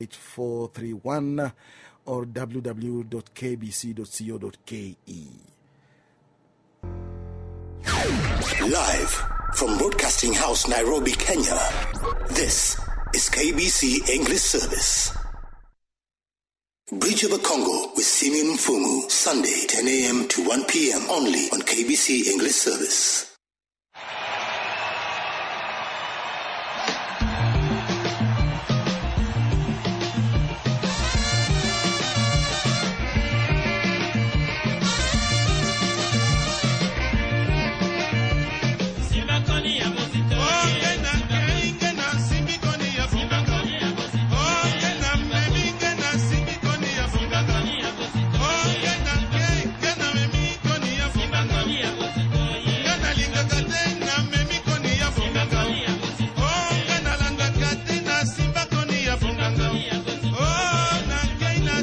8431 or www.kbc.co.ke. Live from Broadcasting House, Nairobi, Kenya. This is KBC English Service. Bridge of the Congo with Simeon Mfumu, Sunday, 10 a.m. to 1 p.m. only on KBC English Service.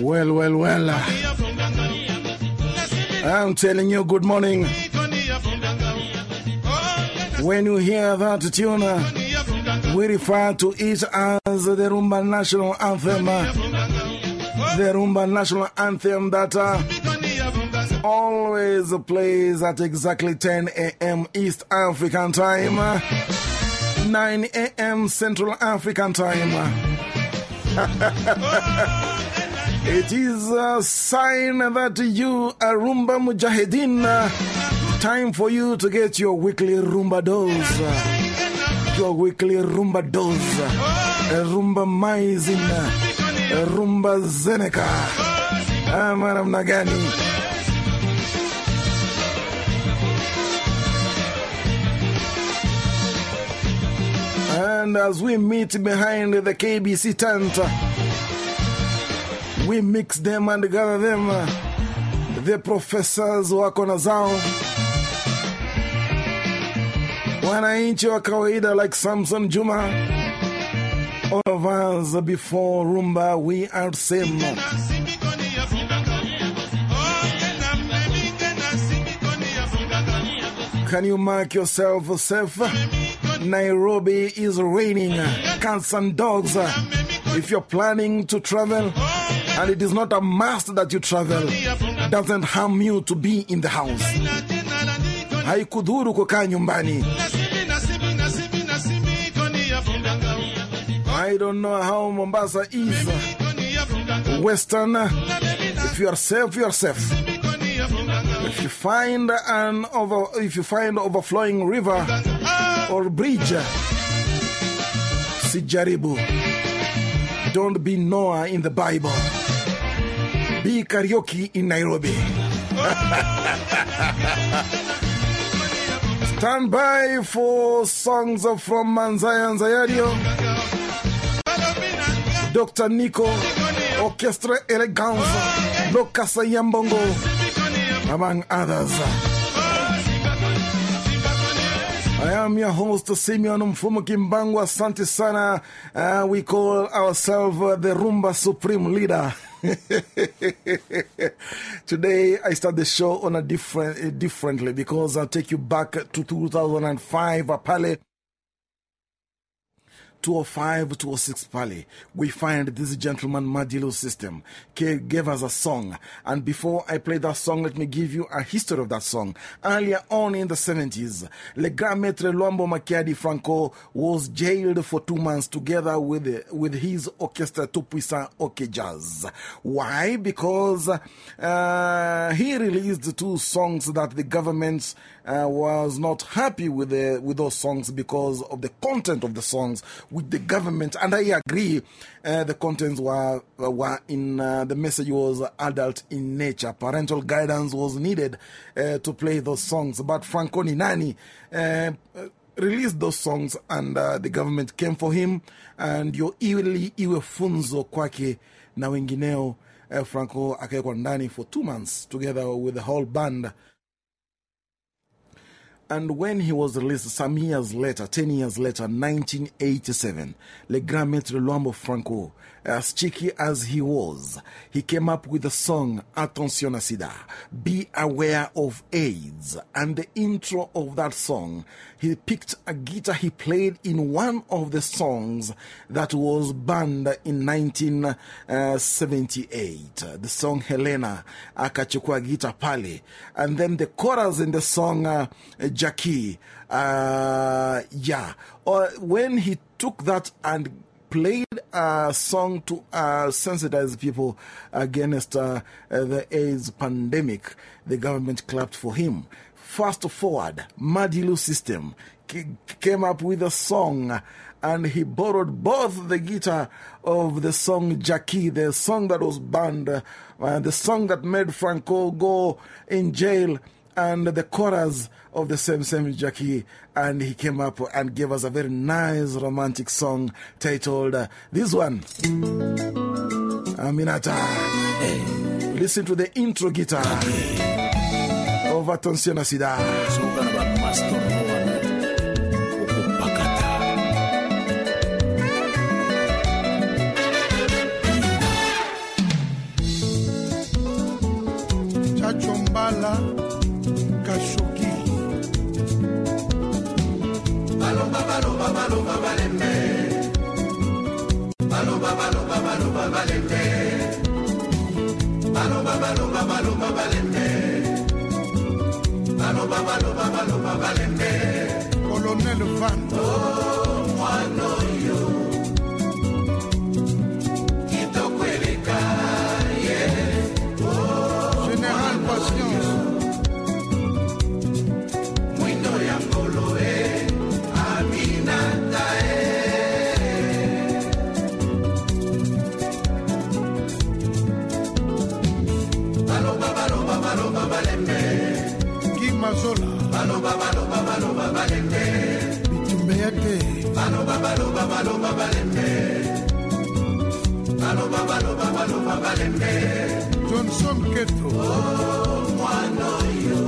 Well, well, well. Uh. I'm telling you, good morning. When you hear that tune, uh, we refer to it as the Rumba National Anthem. Uh. The Rumba National Anthem that uh, always plays at exactly 10 a.m. East African time, 9 a.m. Central African time. It is a sign that you are Rumba Mujahideen. Uh, time for you to get your weekly Rumba dose. Uh, your weekly Rumba dose. Uh, Rumba Maizin. Rumba Zeneca. Ah, madam Nagani. And as we meet behind the KBC tent, we mix them and gather them. The professors wako na zao, wananchi wa kawaida like Samson Juma. All of us before Rumba, we are same. Can you mark yourself safe? Nairobi is raining. Cats and dogs. If you're planning to travel, and it is not a must that you travel, doesn't harm you to be in the house. Haikudhuru kukaa nyumbani. I don't know how Mombasa is. Western, if you are safe, you are safe. If you find an over, if you find overflowing river or bridge, sijaribu. Don't be Noah in the Bible. Be karaoke in Nairobi. Stand by for songs from Manzaya Nzayario, Dr. Nico, Orchestra Elegance, Lokasa Yambongo, among others. I am your host, Simeon Mfumu Kimbangu. Asante sana. Uh, we call ourselves uh, the Rumba Supreme Leader. Today, I start the show on a different, uh, differently because I'll take you back to 2005, uh, Pale. 205, 206 Pali, we find this gentleman, Madilu System, gave us a song. And before I play that song, let me give you a history of that song. Earlier on in the 70s, Le Grand Maître Luambo Makiadi Franco was jailed for two months together with, with his orchestra, Tupuisa Oke Jazz. Why? Because uh, he released two songs that the government uh, was not happy with, the, with those songs because of the content of the songs with the government. And I agree, uh, the contents were, were in uh, the message was adult in nature. Parental guidance was needed uh, to play those songs. But Franco Ninani uh, released those songs and the government came for him. And yo iwili iwe funzo kwake na wengineo. Franco akawekwa for two months together with the whole band. And when he was released some years later, 10 years later, 1987, Le Grand Maître Luambo Franco, as cheeky as he was, he came up with the song Attention à Sida, Be Aware of AIDS. And the intro of that song, he picked a guitar he played in one of the songs that was banned in 1978. The song Helena, akachukua guitar Pali. And then the chorus in the song uh, Jackie, uh, yeah. Or when he took that and played a song to uh, sensitize people against uh, the AIDS pandemic, the government clapped for him. Fast forward, Madilu System came up with a song and he borrowed both the guitar of the song Jackie, the song that was banned, uh, the song that made Franco go in jail, and the chorus of the same same Jackie. And he came up and gave us a very nice romantic song titled uh, This One Aminata. Hey. Listen to the intro guitar of Sida. Chachombala Baloba baloba balembe Baloba baloba baloba balembe Baloba baloba baloba balembe Baloba baloba baloba balembe Colonel Van Oh Baloba baloba baloba balembe Bitumbe yake. Baloba baloba baloba balembe Baloba baloba baloba balembe Johnson Keto. Oh mwana yo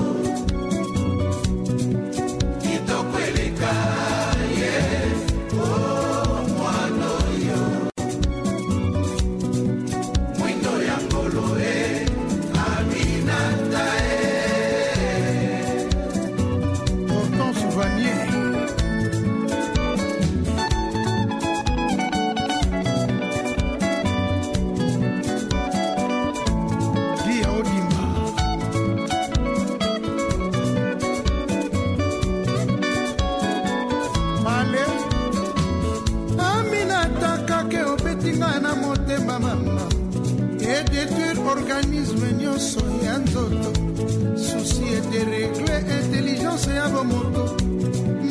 susi ederegle intelligence ya bomoto.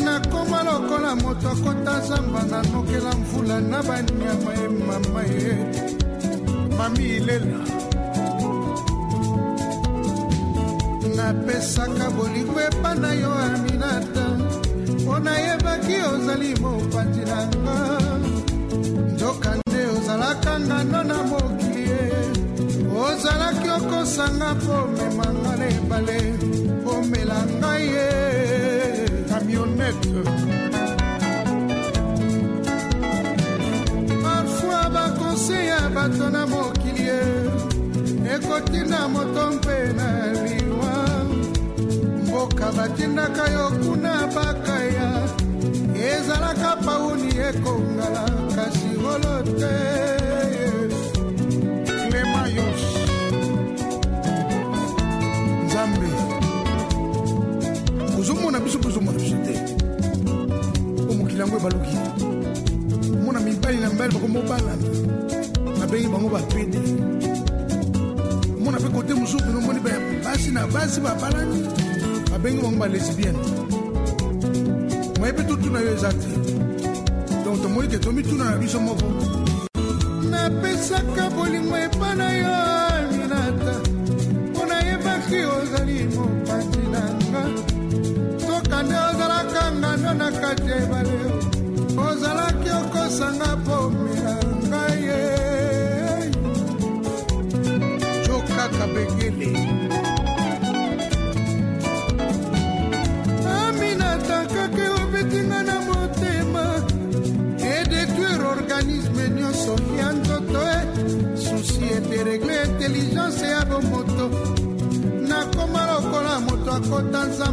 Nakoma lokola moto akota zamba nanokela mvula na banyama ye mama ye. Mami ilela. Napesaka bolingo epa na yo aminata mpo nayebaki ozali mopanzi na nga. Nzoka nde ozalaka ngano na mokili ye. Ozalaki okosanga mpo memanga na ebale bato na mokili ye ekotinda moto mpe na liwa mboka batindaka yo kuna bakaya ezalaka pauni ekongala kasi rolo te. Clemayos nzambe. Ozomona biso bozomona biso te. O mokili yango ebaluki mona mibali na mibali bako mobalana babengi bango bapede mona mpe kote mosusu nomoni basi na basi babalani babengi bango balesbienne moyebi tutuna yo eza te. Donc tomoi ke tomituna na biso moko Phật đang ra.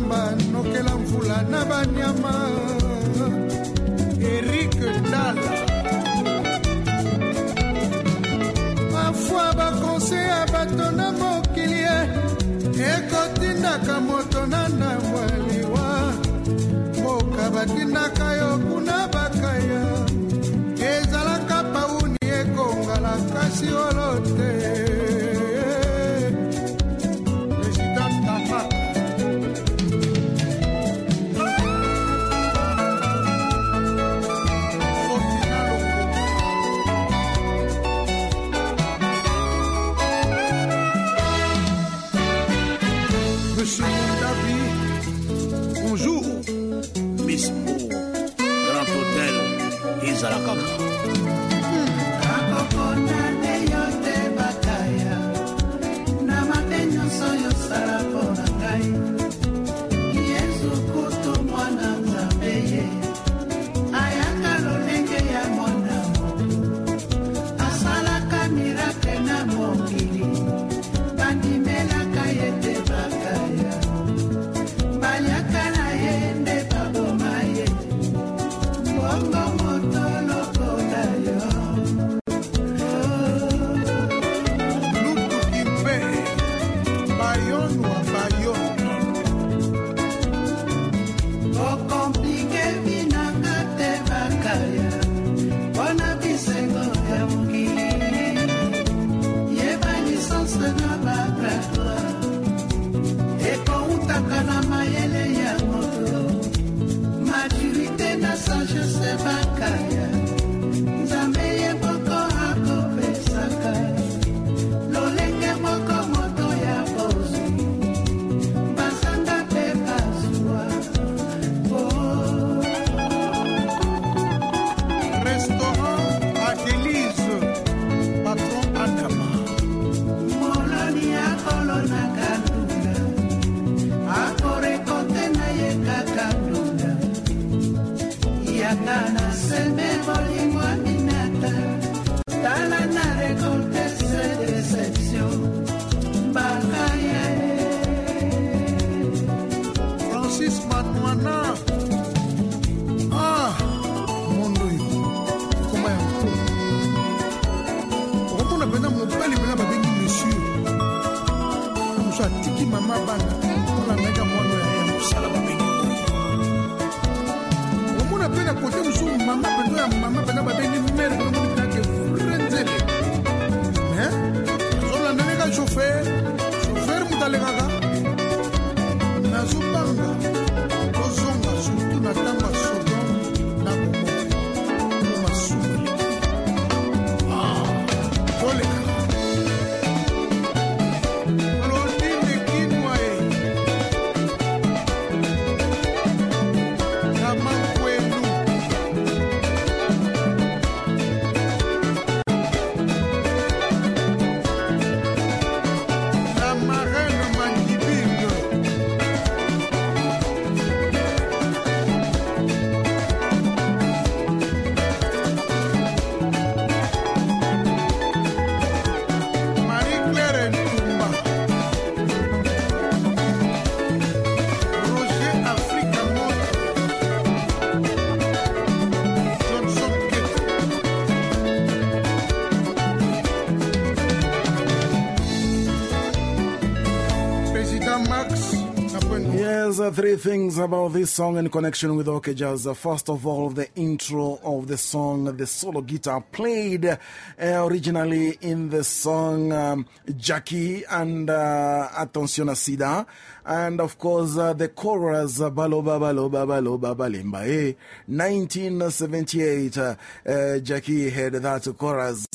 Three things about this song in connection with OK first of all, the intro of the song, the solo guitar played uh, originally in the song um, Jackie and uh, Attention à Sida. And of course, uh, the chorus, uh, Baloba Baloba Baloba Balimba. Eh, 1978, uh, uh, Jackie had that chorus.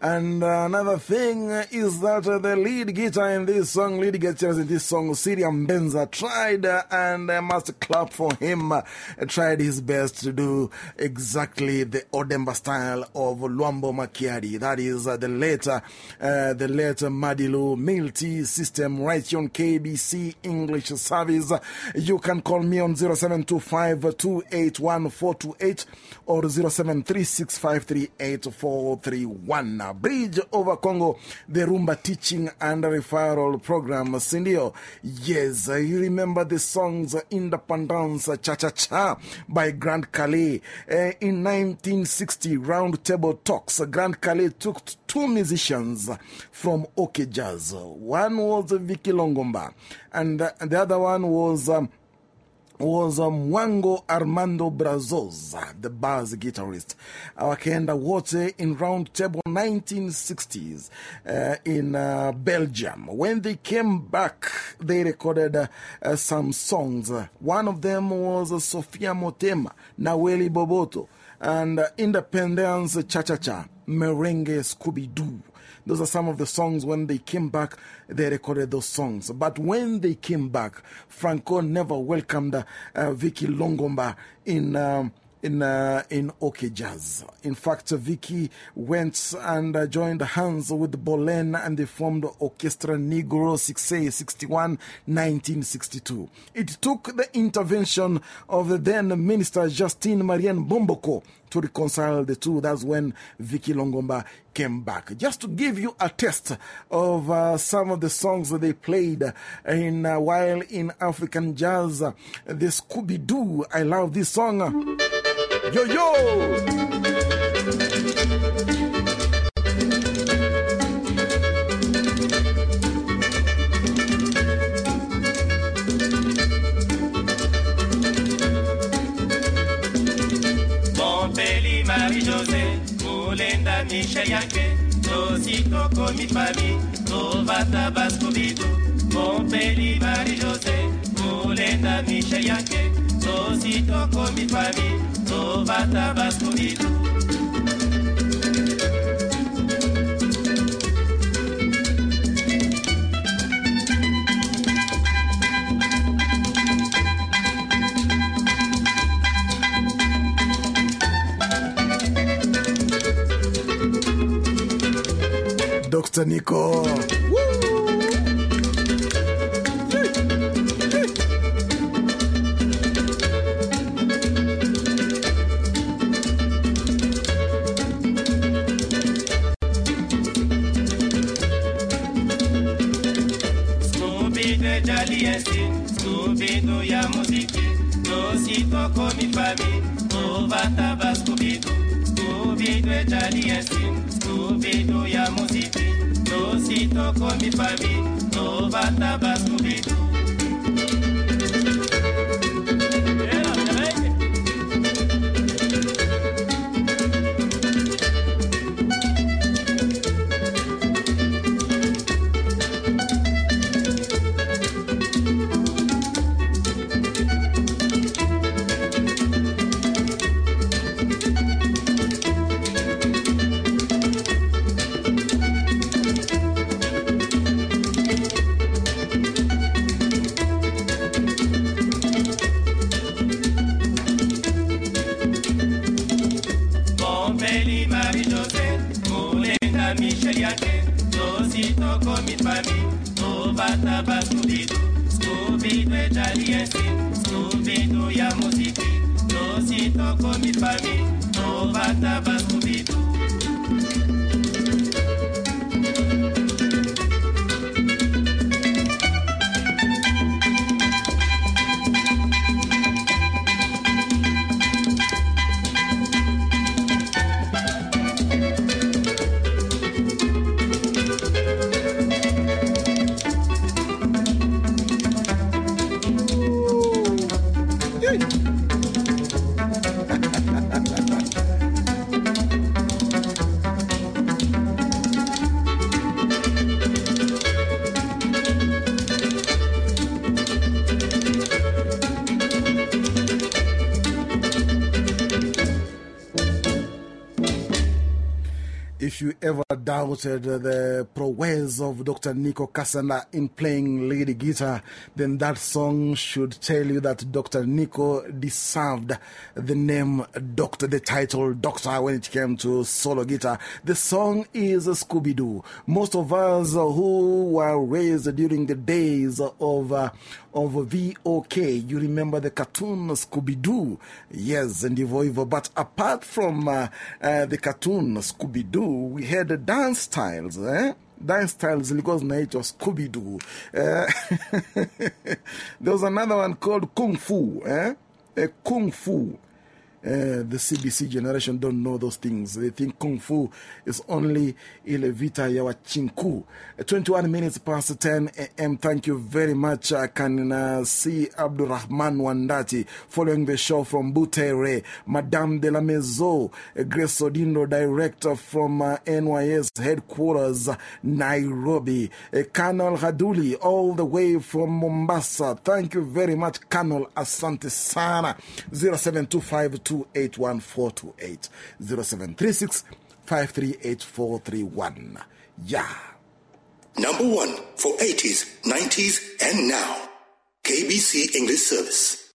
And another thing is that the lead guitar in this song, lead guitarist in this song, Siriam Benza, tried uh, and I must clap for him. Uh, tried his best to do exactly the Odemba style of Luambo Makiadi. That is the later, the later Madilu Multi system right on KBC English Service. You can call me on 0725 281 428 or 0736538431. Bridge over Congo, the Rumba Teaching and Referral Program. Sindio, yes, you remember the songs Independence Cha Cha Cha by Grand Kallé. Uh, in 1960, Round Table Talks, Grand Kallé took two musicians from OK Jazz. One was Vicky Longomba, and the other one was. Um, was um, Wango Armando Brazosa, the bass guitarist. Wakaenda wote in round table 1960s uh, in uh, Belgium. When they came back, they recorded uh, some songs. One of them was Sofia Motema, Naweli Boboto, and Independence Cha Cha Cha, Merengue Scooby Doo. Those are some of the songs when they came back, they recorded those songs. But when they came back, Franco never welcomed uh, Vicky Longomba in. Um, in, uh, in OK Jazz. In fact, Vicky went and uh, joined hands with Bolen and they formed Orchestra Negro 61 1962. It took the intervention of the then Minister Justine Marianne Bomboko to reconcile the two. That's when Vicky Longomba came back. Just to give you a taste of uh, some of the songs that they played in, uh, while in African jazz, the Scooby Doo. I love this song. Yo, yo! Yanke, Tosito Komifami, Tovata Baskubidu, Montpellier Marie-José, Mulenda Michel Yanke, Tosito Komifami, Tovata Baskubidu. Dr. Nico. Tositoko if you ever of Dr. Nico Kasanda in playing lead guitar, then that song should tell you that Dr. Nico deserved the name Doctor, the title Doctor when it came to solo guitar. The song is Scooby Doo. Most of us who were raised during the days of, uh, of VOK, you remember the cartoon Scooby Doo. Yes, and Evo But apart from uh, uh, the cartoon Scooby Doo, we had the dance styles. Eh? Dance styles because naitwa Scooby Doo. Uh, there was another one called Kung Fu. Eh? Uh, Kung Fu. Uh, the CBC generation don't know those things. They think Kung Fu is only ile vita ya wachinku. Uh, 21 minutes past 10 a.m. Thank you very much. I can see Abdurrahman Wandati following the show from Butere. Madame de la Maison, uh, Grace Odindo, director from NYS headquarters, Nairobi. Colonel Haduli, all the way from Mombasa. Thank you very much, Colonel Asante Sana. 0725 281 0736 538 Yeah. Number one for 80s, 90s, and now. KBC English Service.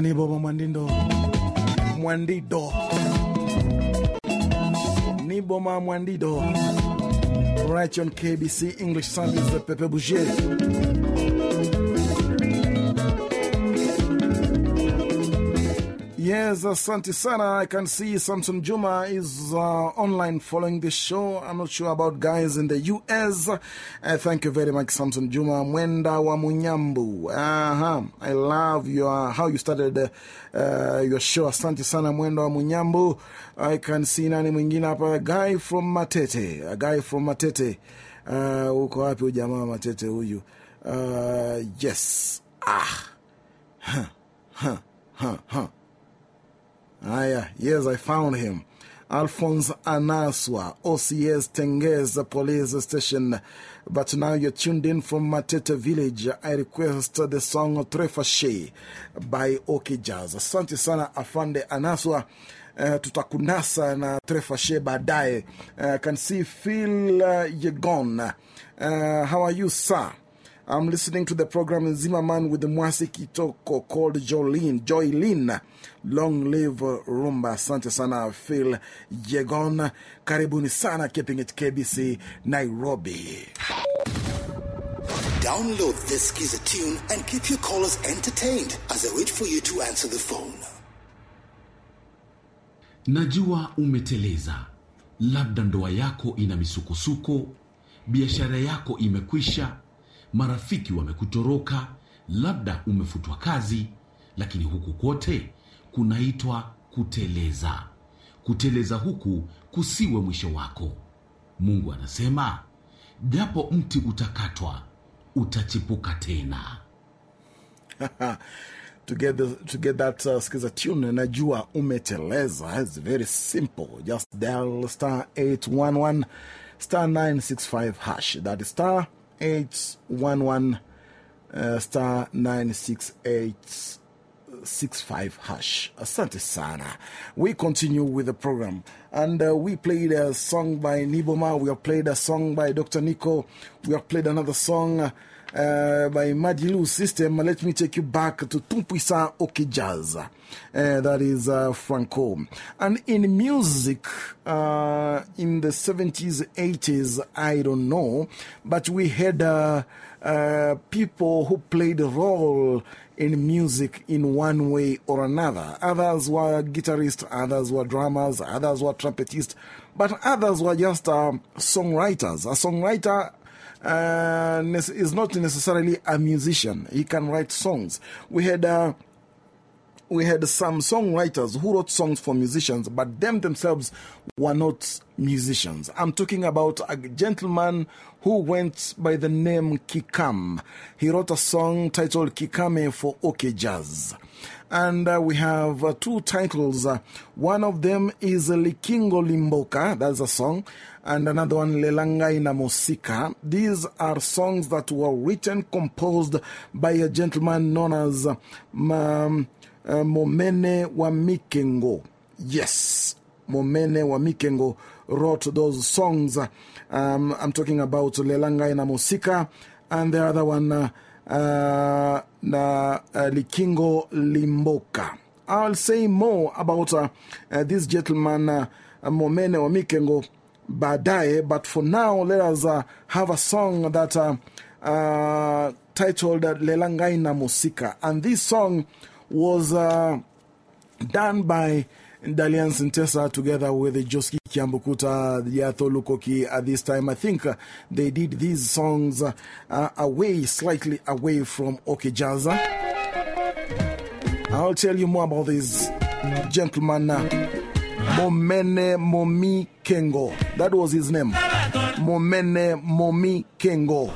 Nyboma Mwan'dido. Mwan'dido. Nyboma Mwan'dido. Right on KBC English Service, Pepe Bouger. Yes, asante sana. I can see Samson Juma is uh, online following the show. I'm not sure about guys in the US. Uh, thank you very much, Samson Juma. Mwenda wa Munyambu. Uh-huh. I love your, how you started uh, your show. Asante sana, Mwenda wa Munyambu. I can see nani mwingine hapa. Guy from Matete. A guy from Matete. Uh, uko wapi ujamaa Matete huyu? Uh, yes. Ah. Huh. Huh. Huh. Huh. Ah, yeah. Yes, I found him. Alphonse Anaswa, OCS Tengez Police Station. But now you're tuned in from Matete Village. I request the song Trefashe by OK Jazz. Asante sana Afande Anaswa. Uh, tutakunasa na Trefashe baadaye. Uh, can see Phil uh, Yegon. Uh, how are you, sir? I'm listening to the program Zimmerman with the Mwasi Kitoko called Jolene. Jolene. Long live Rumba. Asante sana Phil Yegon. Karibuni sana keeping it KBC Nairobi. Download this Giza tune and keep your callers entertained as I wait for you to answer the phone. Najua umeteleza, labda ndoa yako ina misukosuko, biashara yako imekwisha, marafiki wamekutoroka, labda umefutwa kazi, lakini huku kote kunaitwa kuteleza. Kuteleza huku kusiwe mwisho wako. Mungu anasema, japo mti utakatwa, utachipuka tena. to get that uh, skiza tune najua umeteleza it's very simple just dial star 811 star 965 hash that is star 811 uh, star 968 65 hash. Asante sana. We continue with the program. And uh, we played a song by Nyboma. We have played a song by Dr. Nico. We have played another song uh, by Madilu System. Let me take you back to Tout Puissant OK Jazz. Uh, that is uh, Franco. And in music, uh, in the 70s, 80s, I don't know, but we had uh, people who played a role in music in one way or another. Others were guitarists, others were drummers, others were trumpetists, but others were just songwriters. A songwriter uh, is not necessarily a musician, he can write songs. We had. Uh, we had some songwriters who wrote songs for musicians, but them themselves were not musicians. I'm talking about a gentleman who went by the name Kikam. He wrote a song titled Kikame for OK Jazz. And uh, we have uh, two titles. One of them is Likingo Limboka, that's a song, and another one Lelanga Ina Mosika. These are songs that were written, composed by a gentleman known as uh, Momene Wamikengo. Yes, Momene Wamikengo wrote those songs. Um, I'm talking about Lelanga Ina Mosika and the other one, uh, uh, na, Likingo Limboka. I'll say more about this gentleman, Momene wa Mikengo, baadaye, but for now, let us have a song that uh titled Lelanga Ina Mosika. And this song was uh, done by Dalienst Ntesa together with Joski Kiambukuta, Diatho Lukoki at this time. I think uh, they did these songs uh, away, slightly away from OK Jazz. I'll tell you more about this gentleman, Momene Momi Kengo. That was his name. Momene Momi Kengo.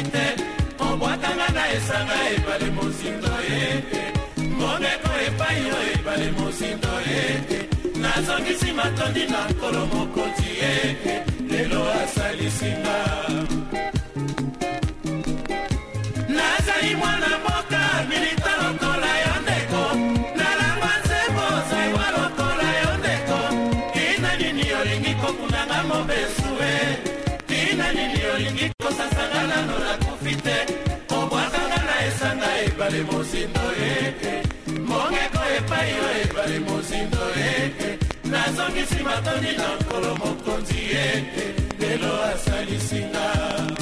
Nakufi te obwakanga na esanga ebale mozindo e mbongeko epai yo ebale mozindo e nazongisi matondi na nkolo mokonzi e lelo asalisinga nazali mwana mboka milita lokola yo ndeko. Nalangwa nzembo zaiwa lokola yo ndeko. Tina nini olingi kokunanga mobesu e tina nini olingi ebale mozindo e mongeko epai yo ebale mozindo e nazongisi matoni na nkolo mokonzi e lelo asalisinga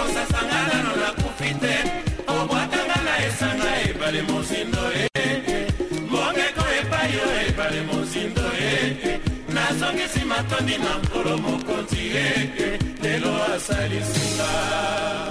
olingi kosasanga nano nakufi te obwakanga na esanga ebale mozindo e mongeko epai yo ebale mozindo e nazongisi matondi na nkolo mokonzi e lelo asalisinga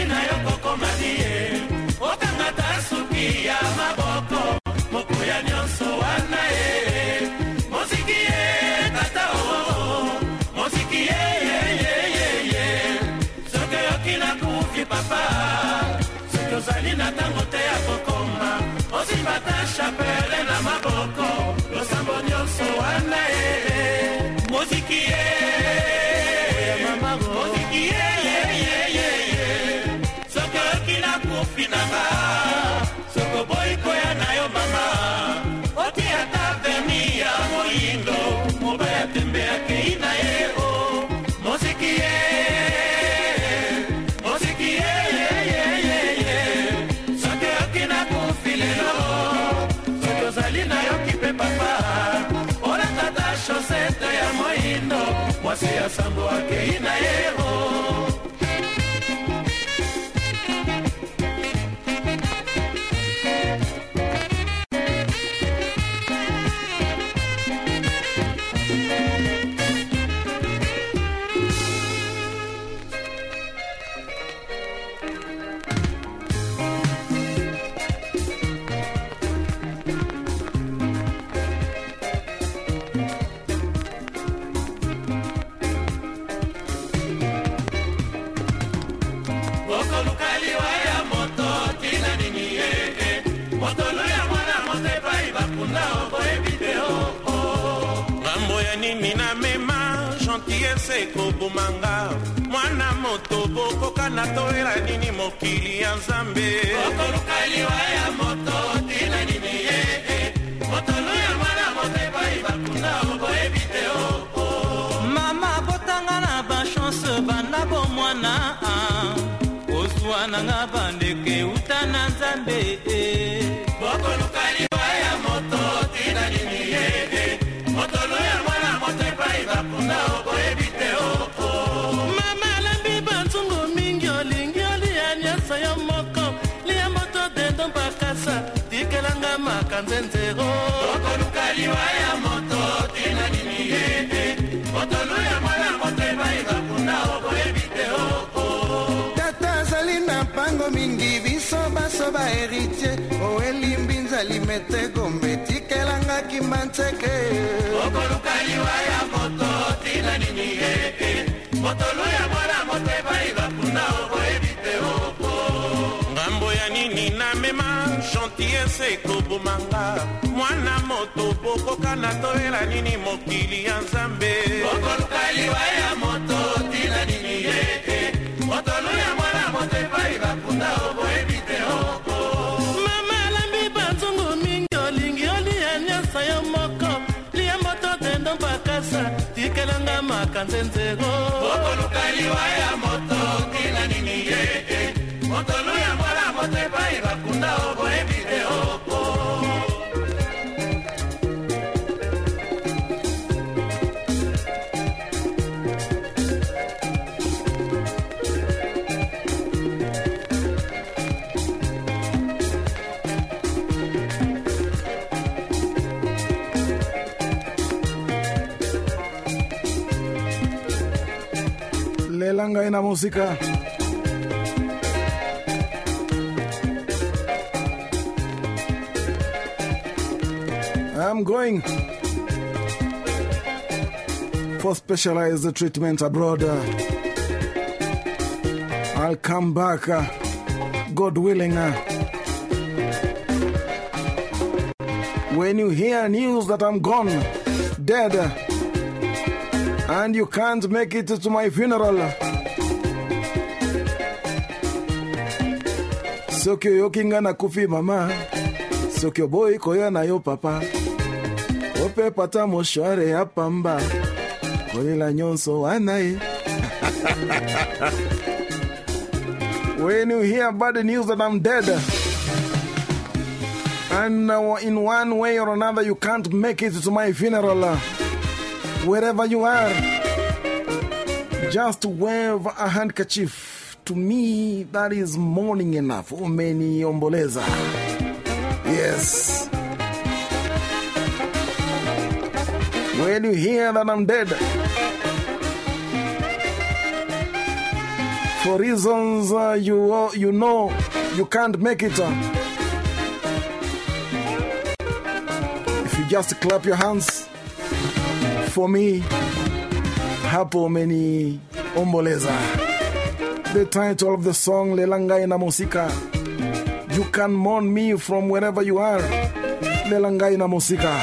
oboyi na yo kokomani ye okangata suki ya maboko mokuya nyonso wana ye. Moziki ye tata o moziki ye ye ye ye ye. Soki oyoki na kufi papa soki ozali na ntango te ya kokoma osimbata chapele na maboko losambo nyonso wana ye. Moziki ye nanga soki oboyi koya na yo mama. Otiata verni ya moyindo. Mobaya tembe akei na ye o. Moziki ye moziki ye soki oyoki na kufi lelo soki ozali nayoki mpe papa. Olatata shosete ya moyindo mwasi ya sango akei na ye ekobomanga. Mwana moto bokoka na toyela nini mokili ya nzambe. Okoluka liwa ya moto makanzenzero okoluka liwa ya moto tina nini ye motolu ya mwana moto ebayiba kuna oboyebi te oko. Tata azali na mpango mingi biso baso baheritier oelimbi nzali mete gombe tikelangaki gentillese ekobomanga mwana moto bokoka na toyela nini mokili ya nzambe. Okoluka liwa ya moto tina nini ye motolu ya mwana moto epai bakunda oboyebi te oko. Mama alambi banzungu mingi olingi olia nyonso yo moko. Lia moto tendo bakasa tikelanga makanzenzero okoluka liwa ya moto na musika I'm going for specialized treatment abroad. I'll come back, uh, God willing. uh. When you hear news that I'm gone, dead, and you can't make it to my funeral. soki oyoki nga nakufi mama. Soki oboyi koya na yo papa. Ope pata moshware ya pamba. Kolela nyonso wana ye when you hear bad news that i'm dead and in one way or another you can't make it to my funeral wherever you are, just wave a handkerchief. To me, that is mourning enough. Umeni omboleza. Yes. When you hear that I'm dead, for reasons uh, you, uh, you know you can't make it. uh, if you just clap your hands, for me, hapo omboleza. The title of the song, Lelangai na Musika. You can mourn me from wherever you are. Lelangai na Musika.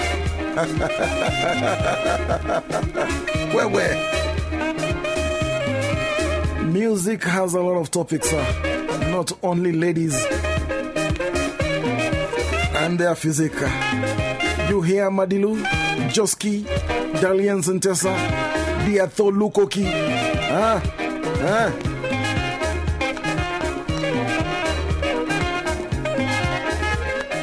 Wewe. Music has a lot of topics, uh, not only ladies and their physique. You hear Madilu, Joski, Dalienst Ntesa, Diatho Lukoki. Ah.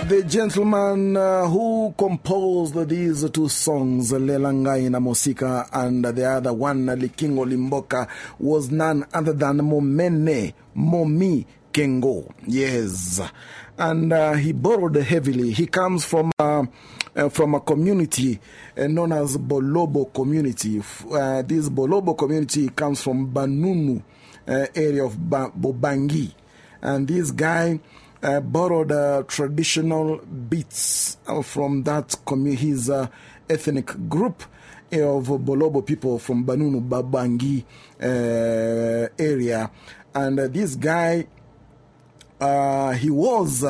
The gentleman uh, who composed these two songs, Lelangai na Mosika, and the other one, Likingo Limboka, was none other than Momene Momi Kengo. Yes. And uh, he borrowed heavily. He comes from. Uh, uh, from a community uh, known as Bolobo community. Uh, this Bolobo community comes from Banunu uh, area of ba Bobangi. And this guy uh, borrowed uh, traditional beats from that his ethnic group of Bolobo people from Banunu Babangi area. And this guy, he was,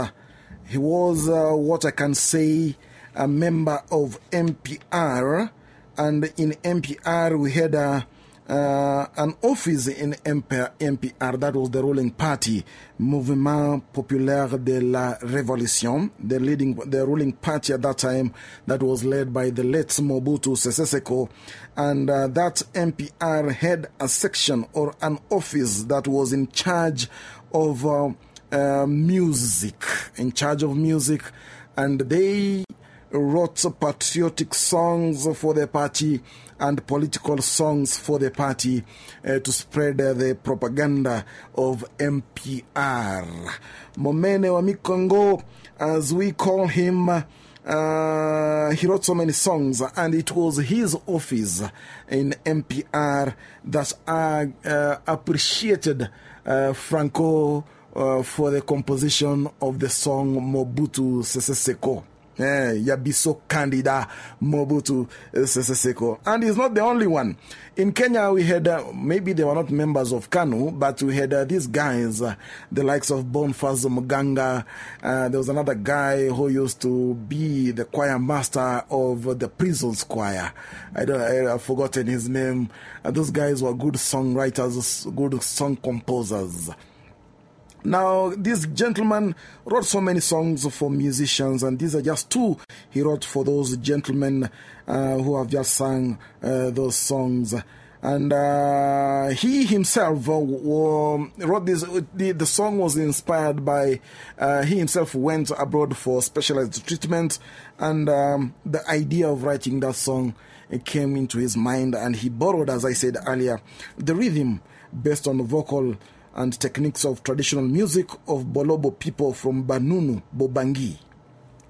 he was uh, what I can say, a member of MPR. And in MPR, we had a, uh, an office in MP- MPR, that was the ruling party, Mouvement Populaire de la Révolution, the, leading, the ruling party at that time that was led by the late Mobutu Sese Seko. And uh, that MPR had a section or an office that was in charge of uh, uh, music, in charge of music. And they wrote patriotic songs for the party and political songs for the party uh, to spread the propaganda of MPR. Momene wa Mikongo as we call him. Uh, he wrote so many songs, and it was his office in MPR that uh, appreciated Franco for the composition of the song Mobutu Sese Seko. Eh, Yabiso Candida Mobutu Sese Seko. And he's not the only one. In Kenya, we had, uh, maybe they were not members of KANU, but we had uh, these guys, uh, the likes of Boniface Muganga. There was another guy who used to be the choir master of the prisons choir. I don't, I, have forgotten his name. those guys were good songwriters, good song composers. Now, this gentleman wrote so many songs for musicians, and these are just two he wrote for those gentlemen uh, who have just sung uh, those songs. And uh, he himself wrote this. The, the song was inspired by he himself went abroad for specialized treatment, and um, the idea of writing that song came into his mind, and he borrowed, as I said earlier, the rhythm based on vocal and techniques of traditional music of Bolobo people from Banunu, Bobangi,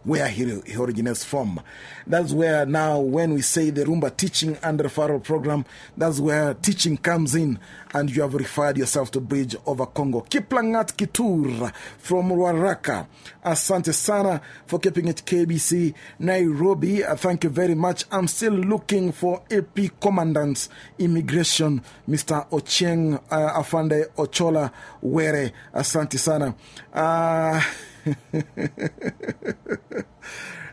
where he, he originates from. That's where now, when we say the Rumba teaching and referral program, that's where teaching comes in, and you have referred yourself to Bridge over Congo. Kiplangat Kitur from Ruaraka. Asante Sana for keeping it KBC Nairobi. Thank you very much. I'm still looking for AP Commandant Immigration, Mr. Ocheng uh, Afande Ochola Were. Asante Sana. Uh,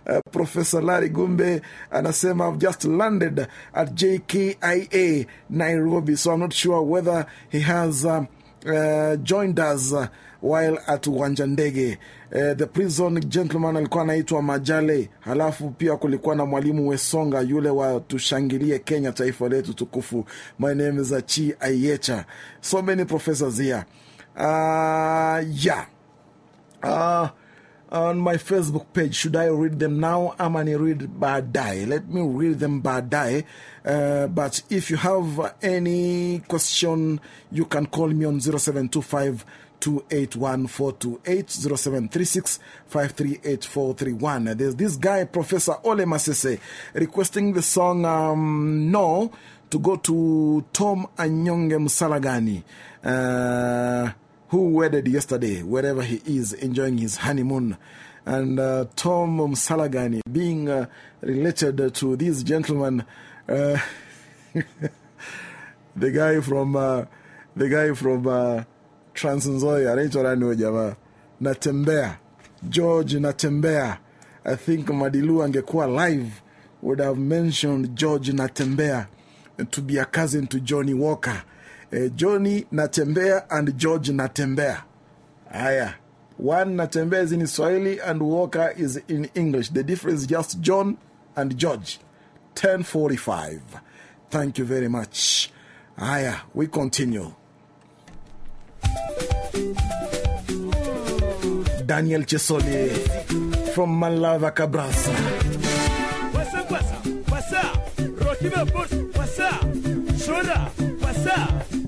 Uh, Professor Larry Gumbe anasema I've just landed at JKIA Nairobi, so I'm not sure whether he has uh, uh, joined us while at uwanja ndege. Uh, the prison gentleman alikuwa anaitwa Majale, halafu pia kulikuwa na mwalimu Wesonga yule wa tushangilie Kenya, taifa letu tukufu. My name is Achi Ayecha. So many professors here. Uh, yeah. Uh, on my Facebook page. Should I read them now? I'm going to read Badai. Let me read them Badai. Uh, but if you have any question, you can call me on 0725 281 There's this guy, Professor Ole Masese, requesting the song um, No to go to Tom Anyonge Musalagani. Uh, who wedded yesterday, wherever he is, enjoying his honeymoon. And uh, Tom Salagani, being uh, related to this gentleman, uh, the guy from, the guy from Trans Nzoia, anaitwa nani jamaa? Natembea, George Natembea. I think Madilu angekuwa live would have mentioned George Natembea to be a cousin to Johnny Walker. Uh, Johnny Natembea and George Natembea. Aya. One Natembea is in Swahili and Walker is in English. The difference is just John and George. 1045. Thank you very much. Aya, we continue. Daniel Chesole from Malava Cabrasa. What's up, what's up, what's up? Rocky what's up? What's up?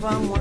vamos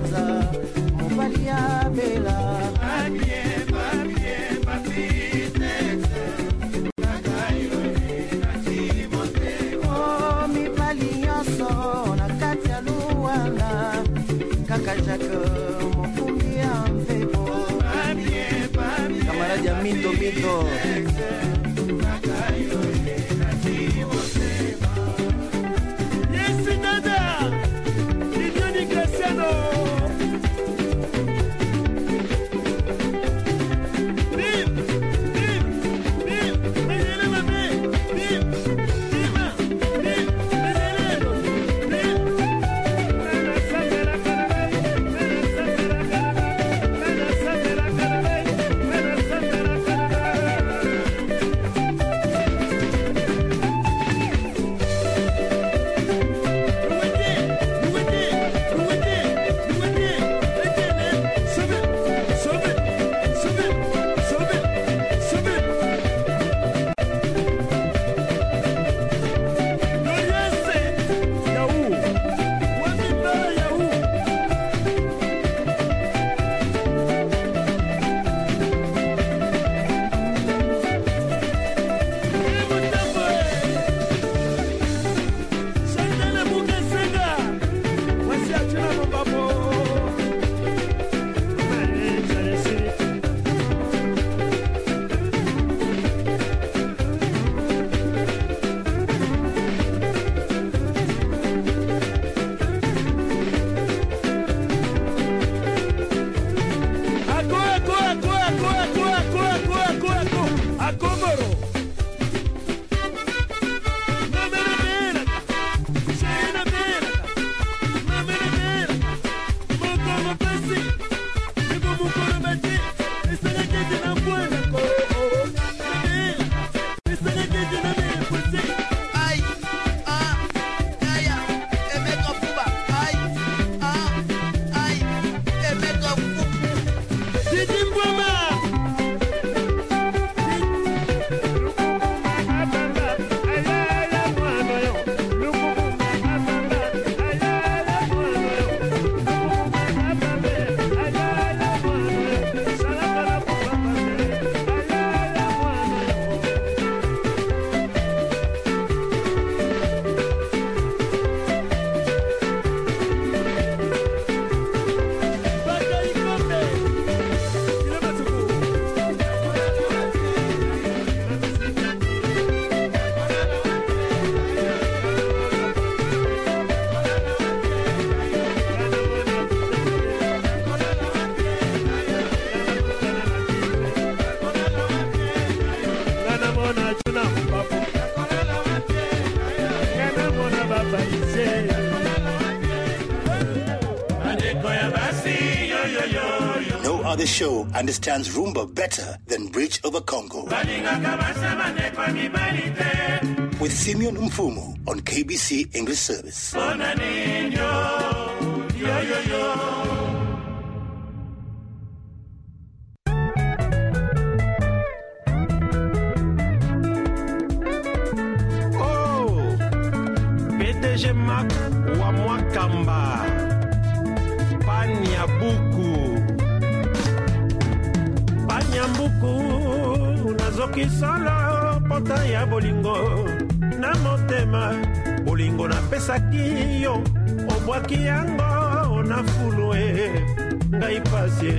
understands Rumba better than Bridge over Congo. With Simeon Mfumu on KBC English Service. Obwaki yango na fulu e. Ngai pasi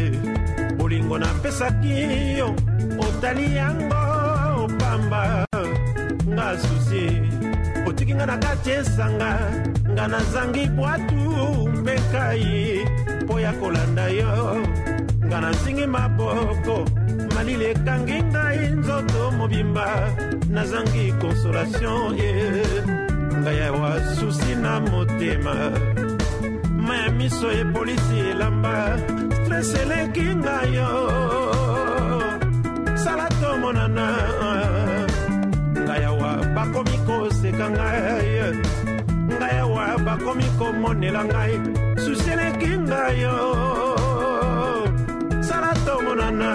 bolingo napesaki yo. Otali yango pamba. Nga susi otiki nga na kati esanga. Nga nazangi bwatu mpe kai mpo ya kolanda yo nga nazingi maboko. Malili ekangi ngai nzoto mobimba. Nazangi consolation ye. Ngai awa susi na motema miso epolisi elamba. Stres eleki ngai yo. Sala tomonana ngai awa bakomi koseka ngai. Ngai awa bakomi komonela ngai. Susi eleki ngai yo. Sala tomonana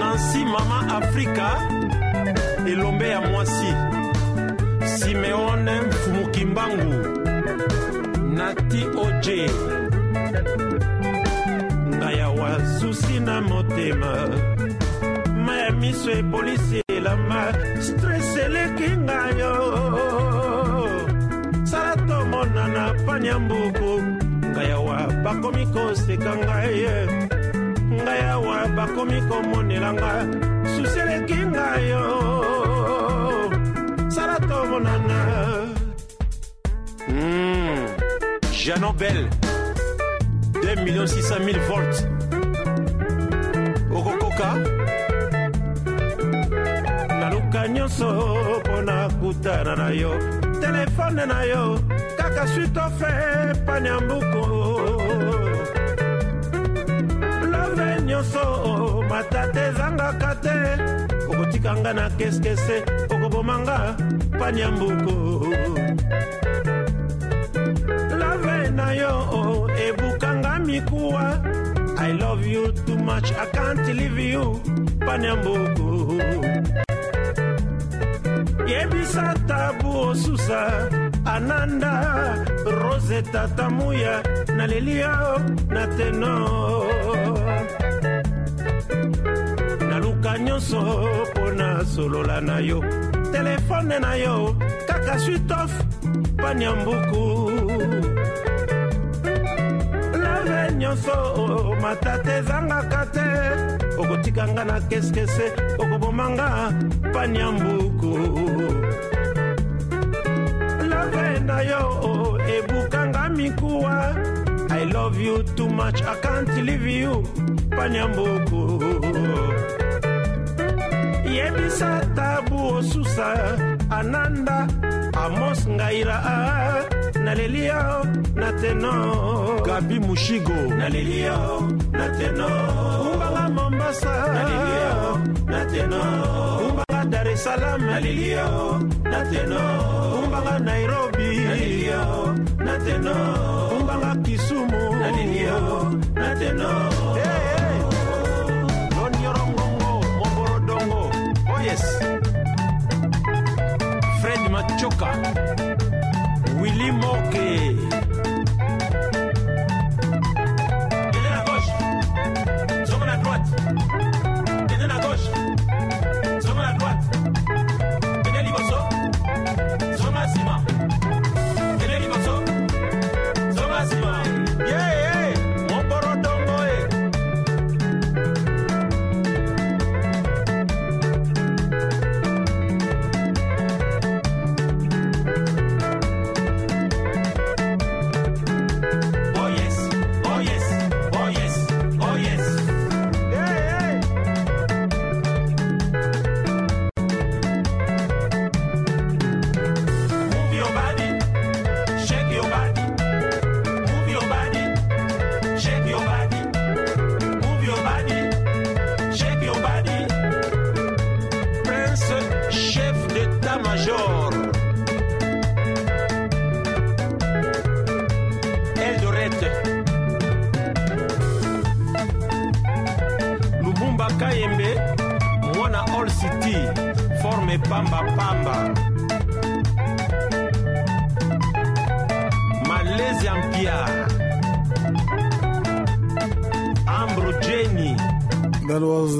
nansi mama afrika elombe ya mwasi oje ngai awa susi na motema. Ma ya miso epolisi elama stres eleki ngai yo sala tomonana pani ya mbuku. Ngai awa bakomi koseka ngai ngai awa bakomi komonelanga na yo telefone na yo kaka switofe pani ya mbuku love nyonso matata ezangaka te okotikanga na keskese okobomanga pani ya mbuku love na yo ebukanga mikuwa i love you too much i can't leave you pani ya mbuku yebisa tabu osusa ananda rose tatamuya naleli yo na teno. Naluka nyonso mpo na solola na yo. Telefone na yo kaka switof pani ya mbuku. Lave nyonso matata ezangaka te. Okotikanga na keskese okobomanga pani mbuku love na yo ebukanga mikuwa. I love you too much i can't leave you pani ya mbuku yebisa tabu osusa ananda amos ngaira. Naleli yo na teno. Gabi mushigo. Naleli yo na teno. Umbanga mombasa. Naleli yo na teno dar es salaam naleli yo na teno umbanga nairobi naleli yo na teno umbanga kisumu naleli yo na teno loniorongongo moborodongo oh yes. Fred machoka willy moke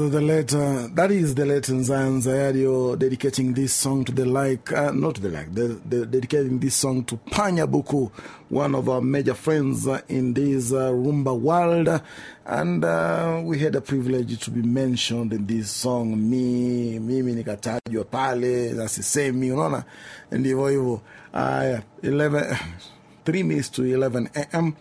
The letter. That is the letter Nzan Zayadio dedicating this song to the like, uh, not the like, the, the, dedicating this song to Panya Buku, one of our major friends uh, in this uh, rumba world. And we had the privilege to be mentioned in this song. Me, mimi nikatajwa pale, na sisemi, unaona? Ndivyo hivyo. Aya, 11, 3 minutes to 11 a.m.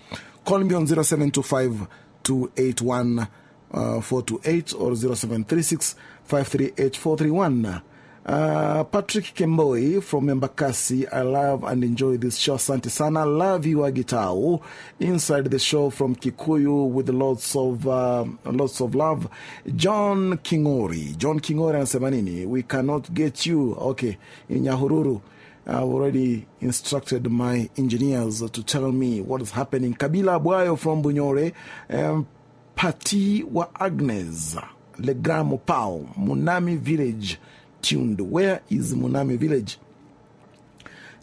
Call me on 0725 281 uh, 428 or 0736 538 Uh, Patrick Kemboi from Embakasi, I love and enjoy this show. Asante sana. Love you, Agitao. Inside the show from Kikuyu with lots of, uh, lots of love. John Kingori. John Kingori and nini? We cannot get you. Okay. In Nyahururu. I've already instructed my engineers to tell me what is happening. Kabila Bwayo from Bunyore. Um, Pati wa Agnes. Legramo Pau. Munami Village. Tuned. Where is Munami Village?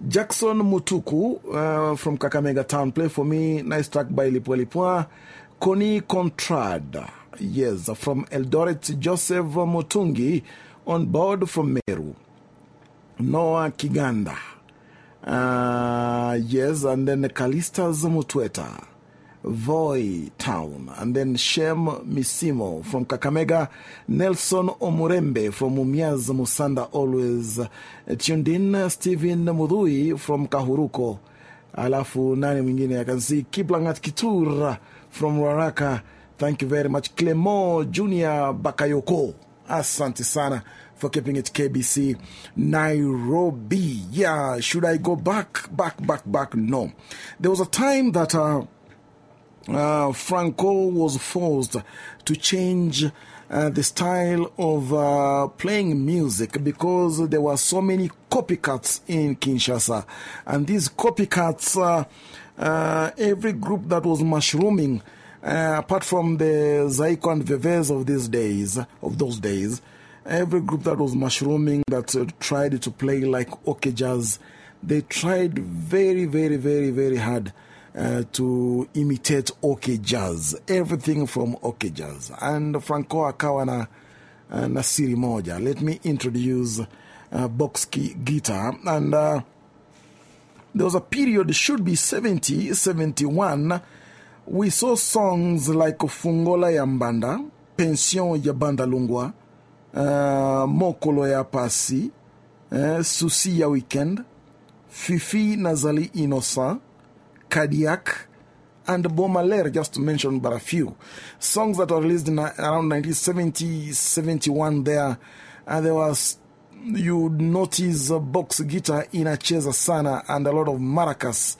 Jackson Mutuku uh, from Kakamega Town, play for me. Nice track by Lipwa Lipwa. Connie Contrad, yes, from Eldoret. Joseph Mutungi on board from Meru. Noah Kiganda, uh, yes, and then Kalistas Mutweta. Voi Town, and then Shem Misimo from Kakamega, Nelson Omurembe from Mumias Musanda, always tuned in, Stephen Mudhui from Kahuruko, alafu nani mwingine? I can see Kiplangat Kitur from Ruaraka, thank you very much, Clemo Junior Bakayoko, asante sana for keeping it KBC Nairobi. Yeah, should I go back, back, back, back? No. There was a time that uh, uh, Franco was forced to change uh, the style of uh, playing music because there were so many copycats in Kinshasa. And these copycats, uh, uh, every group that was mushrooming, uh, apart from the Zaiko and of these days, of those days, every group that was mushrooming that tried to play like OK Jazz, they tried very, very, very, very hard uh, to imitate OK Jazz, everything from OK Jazz. And Franco akawa na, uh, na siri moja. Let me introduce uh, guitar. And uh, there was a period, should be 70, 71, we saw songs like Fungola Yambanda, Pension ya Banda Lungwa, Mokolo ya Pasi, uh, Susi ya Weekend, Fifi Nazali Innocent, Cardiac, and Bomaler, just to mention but a few. Songs that were released in around 1970, 71 there. And there was, you would notice a box guitar in a Cheza Sana and a lot of maracas.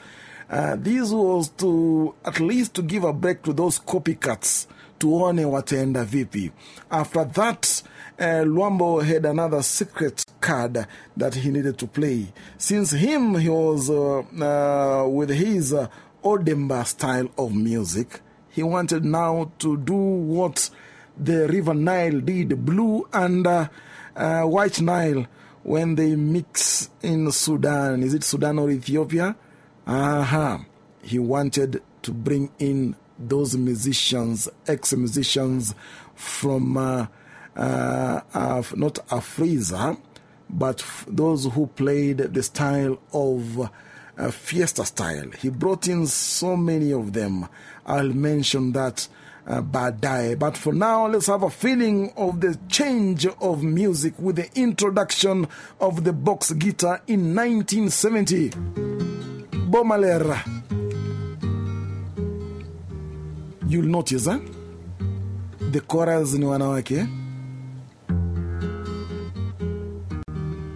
Uh, this was to at least to give a break to those copycats tuone wataenda vipi. After that, uh, Luambo had another secret card that he needed to play. Since him, he was uh, uh, with his uh, Odemba style of music. He wanted now to do what the River Nile did, Blue and uh, uh, White Nile, when they mix in Sudan. Is it Sudan or Ethiopia? Aha. -huh. He wanted to bring in those musicians, ex musicians from uh, uh, uh, not Afrisa, but those who played the style of uh, fiesta style. He brought in so many of them. I'll mention that uh, Badai. But for now, let's have a feeling of the change of music with the introduction of the box guitar in 1970. Bomalera. You'll notice, eh? The chorus ni wanawake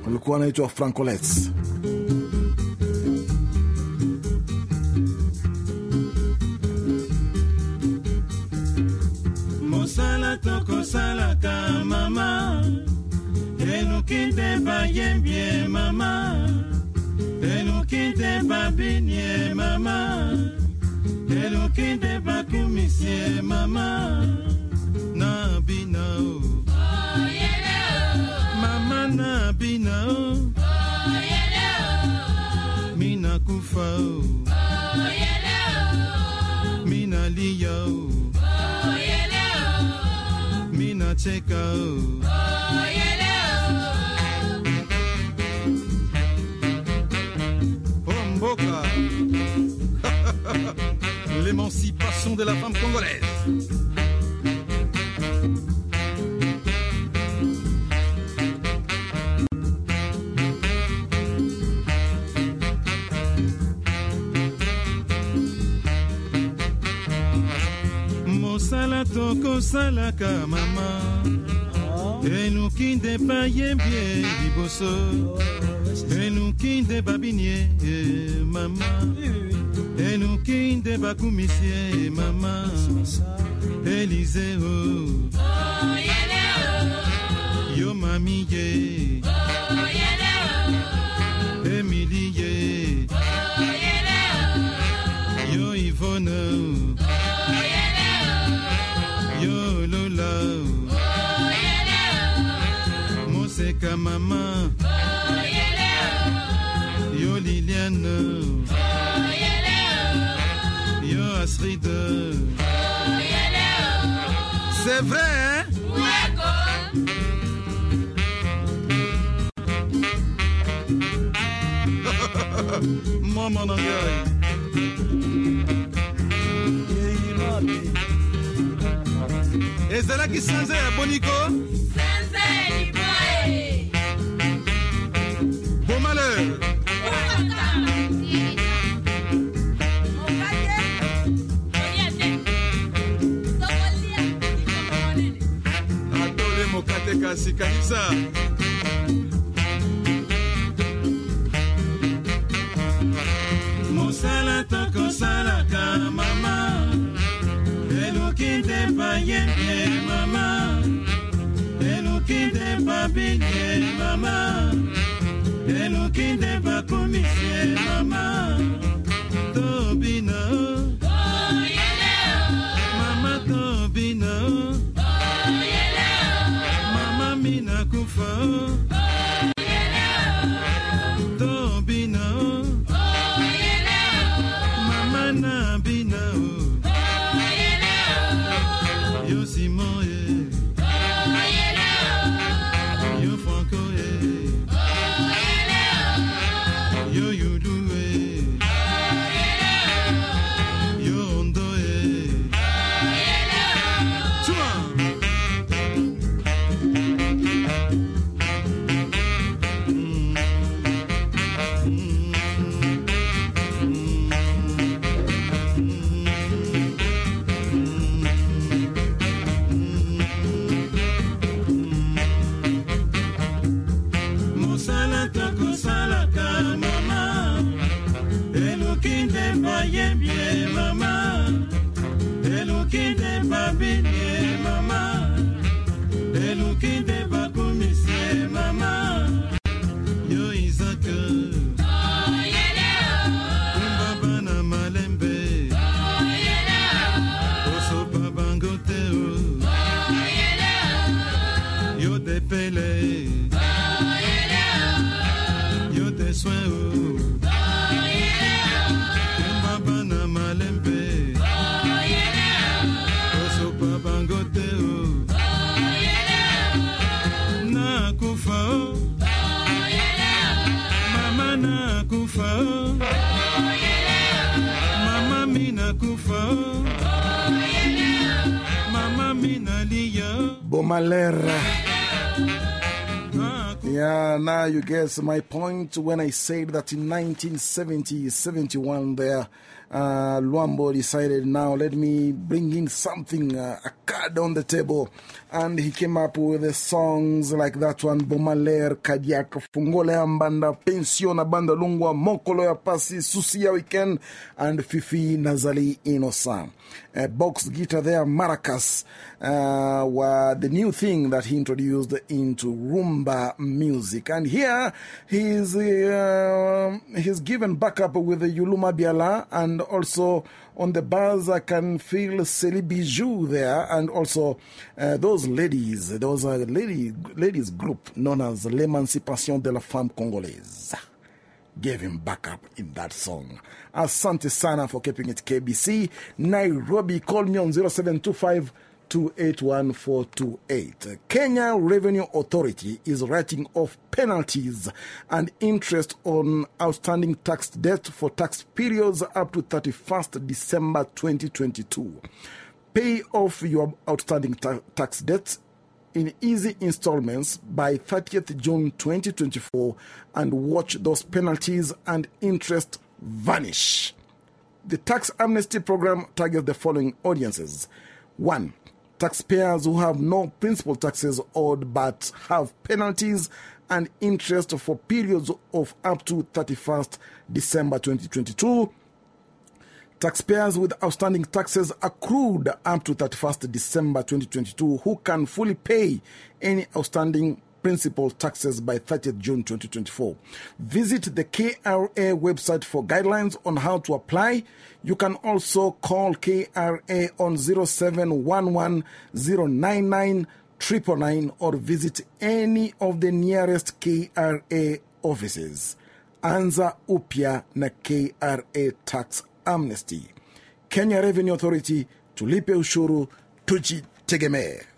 walikuwa wanaitwa Francolets. mosala tokosalaka mama. Eluki te bayembie mama. Eluki te babinie mama. Eluki te bakumisie mama. Na bina o. mama mina kufa mina lia o mina cheka o Oh L'émancipation de la femme congolaise mosala tokosalaka mama. Eluki nde bayembie liboso. Eluki nde babinie eh, mama. Eluki nde bakumisie eh, mama. Elize o yo mami ye. Emili ye yo ivone yo oh. Moseka mama Yo Liliane. Yo Astrid. C'est vrai, hein? Maman Nangai. ezalaki sanze ya boniko kasi kanisa mosala tokosalaka mama. Eluki nde bayembe mama. Eluki nde babinye mama. Eluki nde bakomisie mama Bomalera. Yeah, now you guess my point when I said that in 1970, 71 there, uh, Luambo decided now let me bring in something, uh, a card on the table. And he came up with the songs like that one, Bomaler, Kadiak, Fungole Ambanda, Pensiona Banda Lungwa, Mokolo ya Pasi, Susia Weekend, and Fifi Nazali Inosan. Uh, box guitar there, maracas, uh, were the new thing that he introduced into rumba music. And here he's, uh, he's given backup with the Yuluma Biala and also on the bars I can feel Celi Bijou there and also uh, those ladies, those are lady, ladies group known as L'Emancipation de la Femme Congolaise gave him backup in that song. Asante Sana for keeping it KBC. Nairobi, call me on 0725 281428. Kenya Revenue Authority is writing off penalties and interest on outstanding tax debt for tax periods up to 31st December 2022. Pay off your outstanding ta tax debts in easy installments by 30th June 2024 and watch those penalties and interest vanish. The tax amnesty program targets the following audiences. One, taxpayers who have no principal taxes owed but have penalties and interest for periods of up to 31st December 2022. Taxpayers with outstanding taxes accrued up to 31st December 2022 who can fully pay any outstanding principal taxes by 30th June 2024. Visit the KRA website for guidelines on how to apply. You can also call KRA on 0711 099 999 or visit any of the nearest KRA offices. anza upya na KRA tax amnesty. Kenya Revenue Authority, tulipe ushuru, tujitegemee.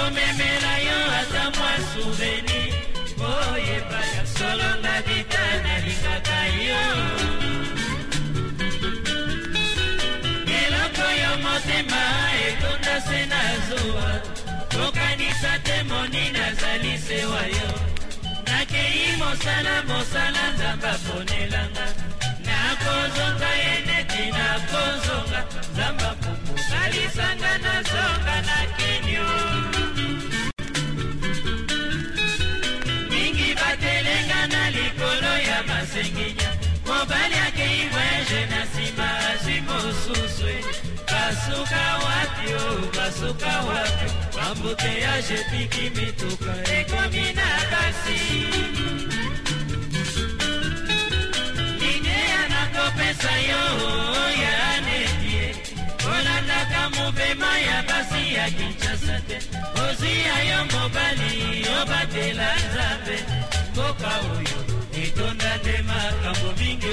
Nakomemela yo ata mwa suveni oyeba ya solonga bita nalingaka yo. Eloko yo motema etonda se na zuwa kokanisa te moni nazali sewa yo. Nakei mosala mosala nzambe aponelanga nakozonga ye neti nakozonga. Nzamba pupu salisanga nazonga na basuka wapi? Bambuteyage epiki mituka. Ekomi na basi kopesa yo? Ya netie olandaka mopema ya basi ya kinshasa te. Ozwia yo mobali obatela nzambe. Mboka oyo etonda nde makambo mingi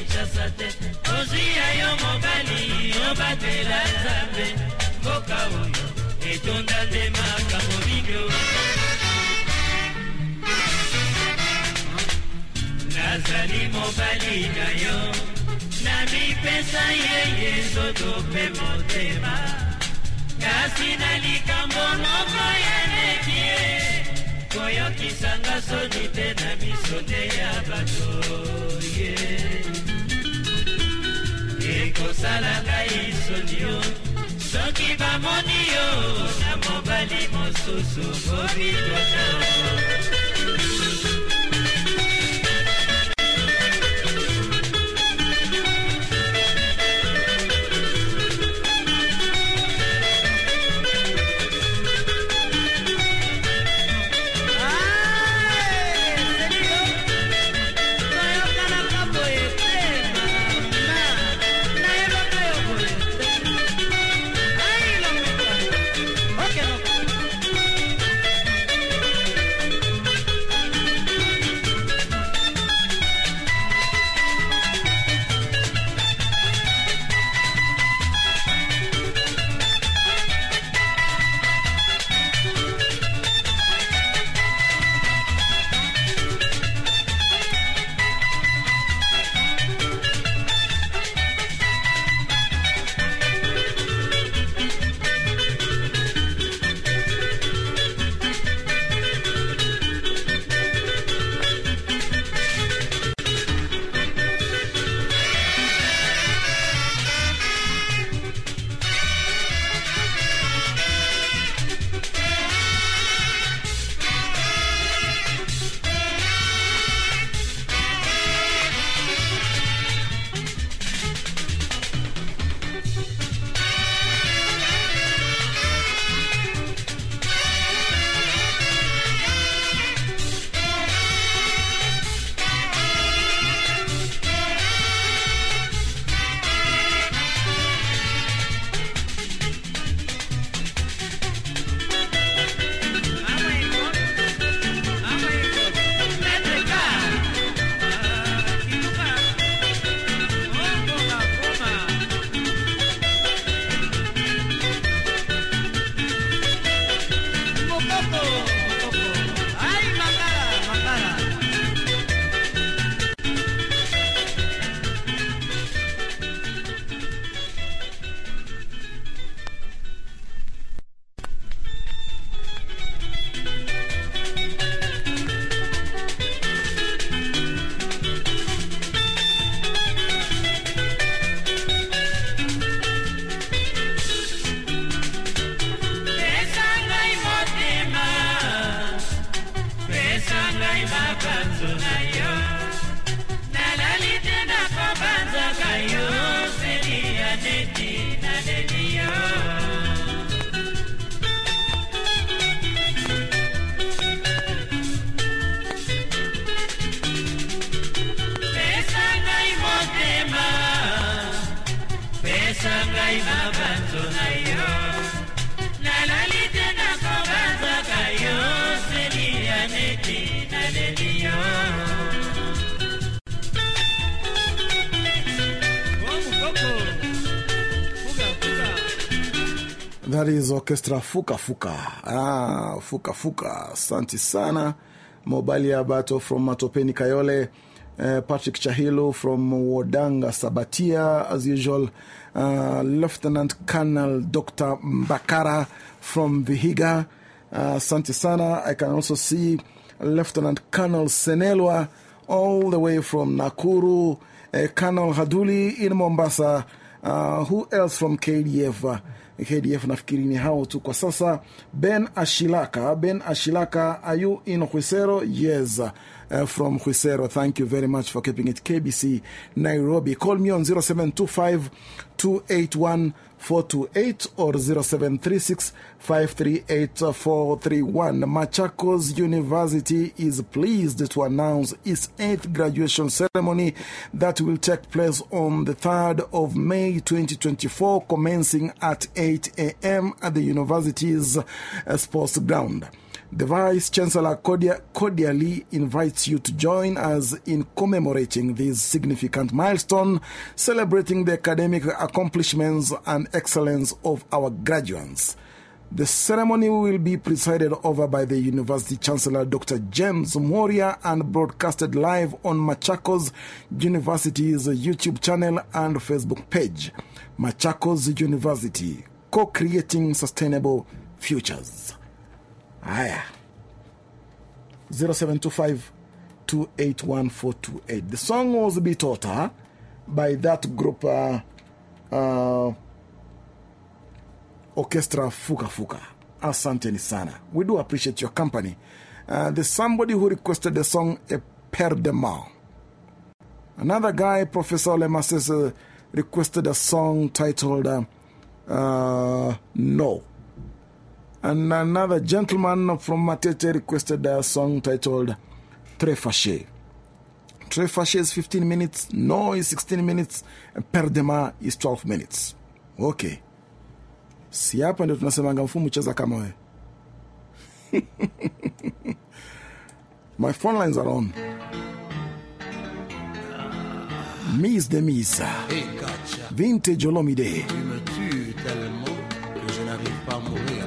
kinshasa te. Ozwia yo mobali obatela nzambe. Mboka oyo etonda nde makambo mingi nazali mobali na yo. Namipesa yeye nzoto mpe motema. Kasi na likambo moko ya nekie koyokisanga soni te na miso te ya bato ye ekosala ngai soni yo. Soki bamoni yo na mobali mosusu bobitoto Orchestra Fuka Fuka. Ah, Fuka Fuka. Asante sana. Mobali Abato from Matopeni Kayole. Uh, Patrick Chahilu from Wodanga Sabatia, as usual. Uh, Lieutenant Colonel Dr. Mbakara from Vihiga. Uh, Asante sana. I can also see Lieutenant Colonel Senelwa all the way from Nakuru. Uh, Colonel Haduli in Mombasa. Uh, who else from KDF? KDF nafikiri ni hao tu kwa sasa. Ben Ashilaka. Ben Ashilaka, are you in Khwisero? Yes, uh, from Khwisero. Thank you very much for keeping it KBC Nairobi. Call me on 0725 281 428 or 0736 538 431. Machakos University is pleased to announce its eighth graduation ceremony that will take place on the 3rd of May 2024, commencing at 8 a.m. at the university's uh, sports ground. The Vice Chancellor cordially invites you to join us in commemorating this significant milestone, celebrating the academic accomplishments and excellence of our graduates. The ceremony will be presided over by the University Chancellor Dr. James Moria and broadcasted live on Machakos University's YouTube channel and Facebook page. Machakos University, co creating sustainable futures. Haya, 0725 281 The song was Bitota by that group, uh, uh, Orchestra Fuka Fuka. Asanteni sana. We do appreciate your company. Uh, there's somebody who requested the song A Père de Mal. Another guy, Professor Lemases, uh, requested a song titled uh, uh, No. And another gentleman from Matete requested a song titled. Très Fâché is 15 minutes, No is 16 minutes, and Perdema is 12 minutes. Okay. Si hapa ndio tunasemanga mfumu cheza kama we. My phone lines are on. Mise de mise. Hey, gotcha. Vintage Olomide. Tu me tues tellement que je n'arrive pas à mourir.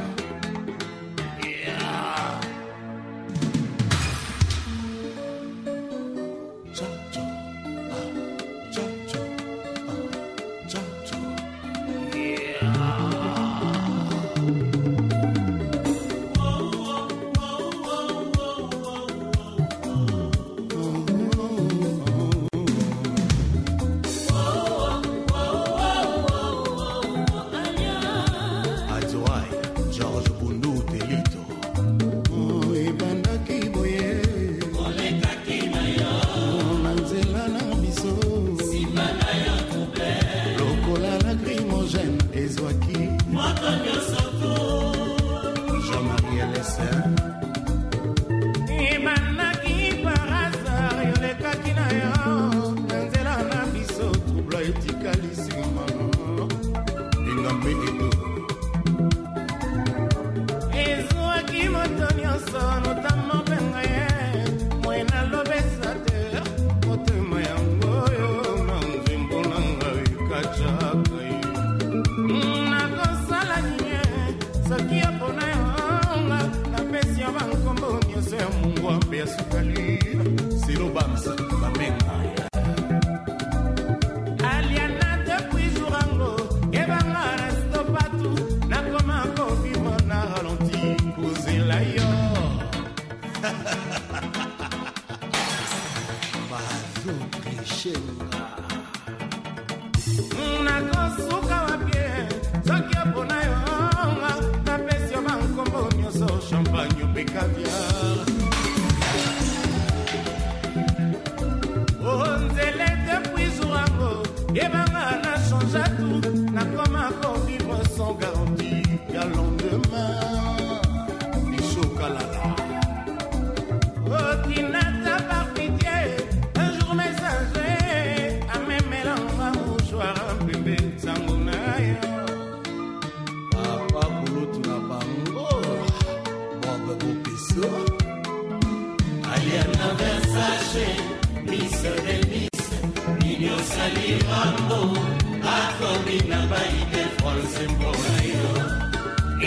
olusembo na yo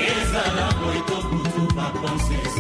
ezala boyito kutu bakonses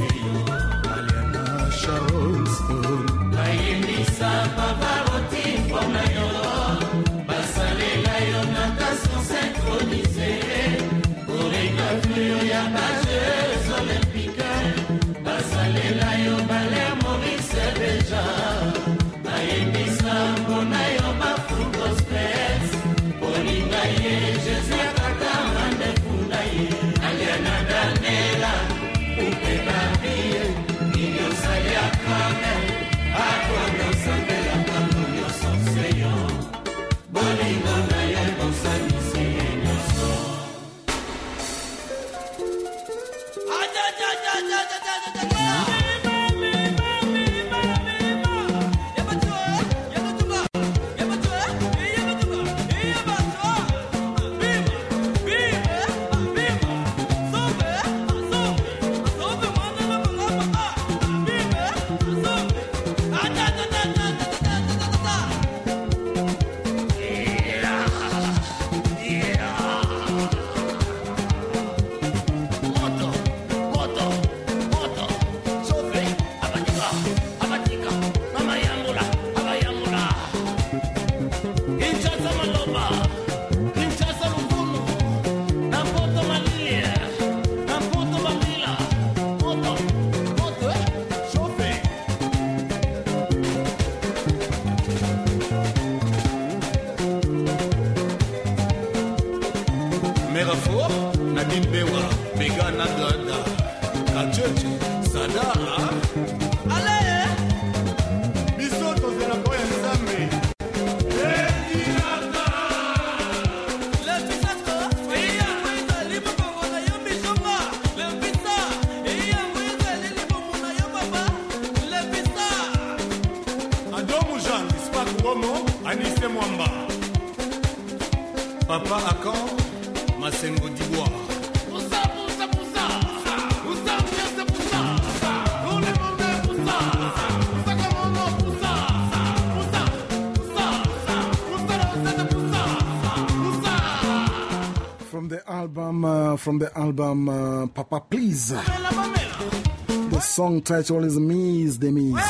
from the album uh, Papa Please. The song title is Miss the Miss.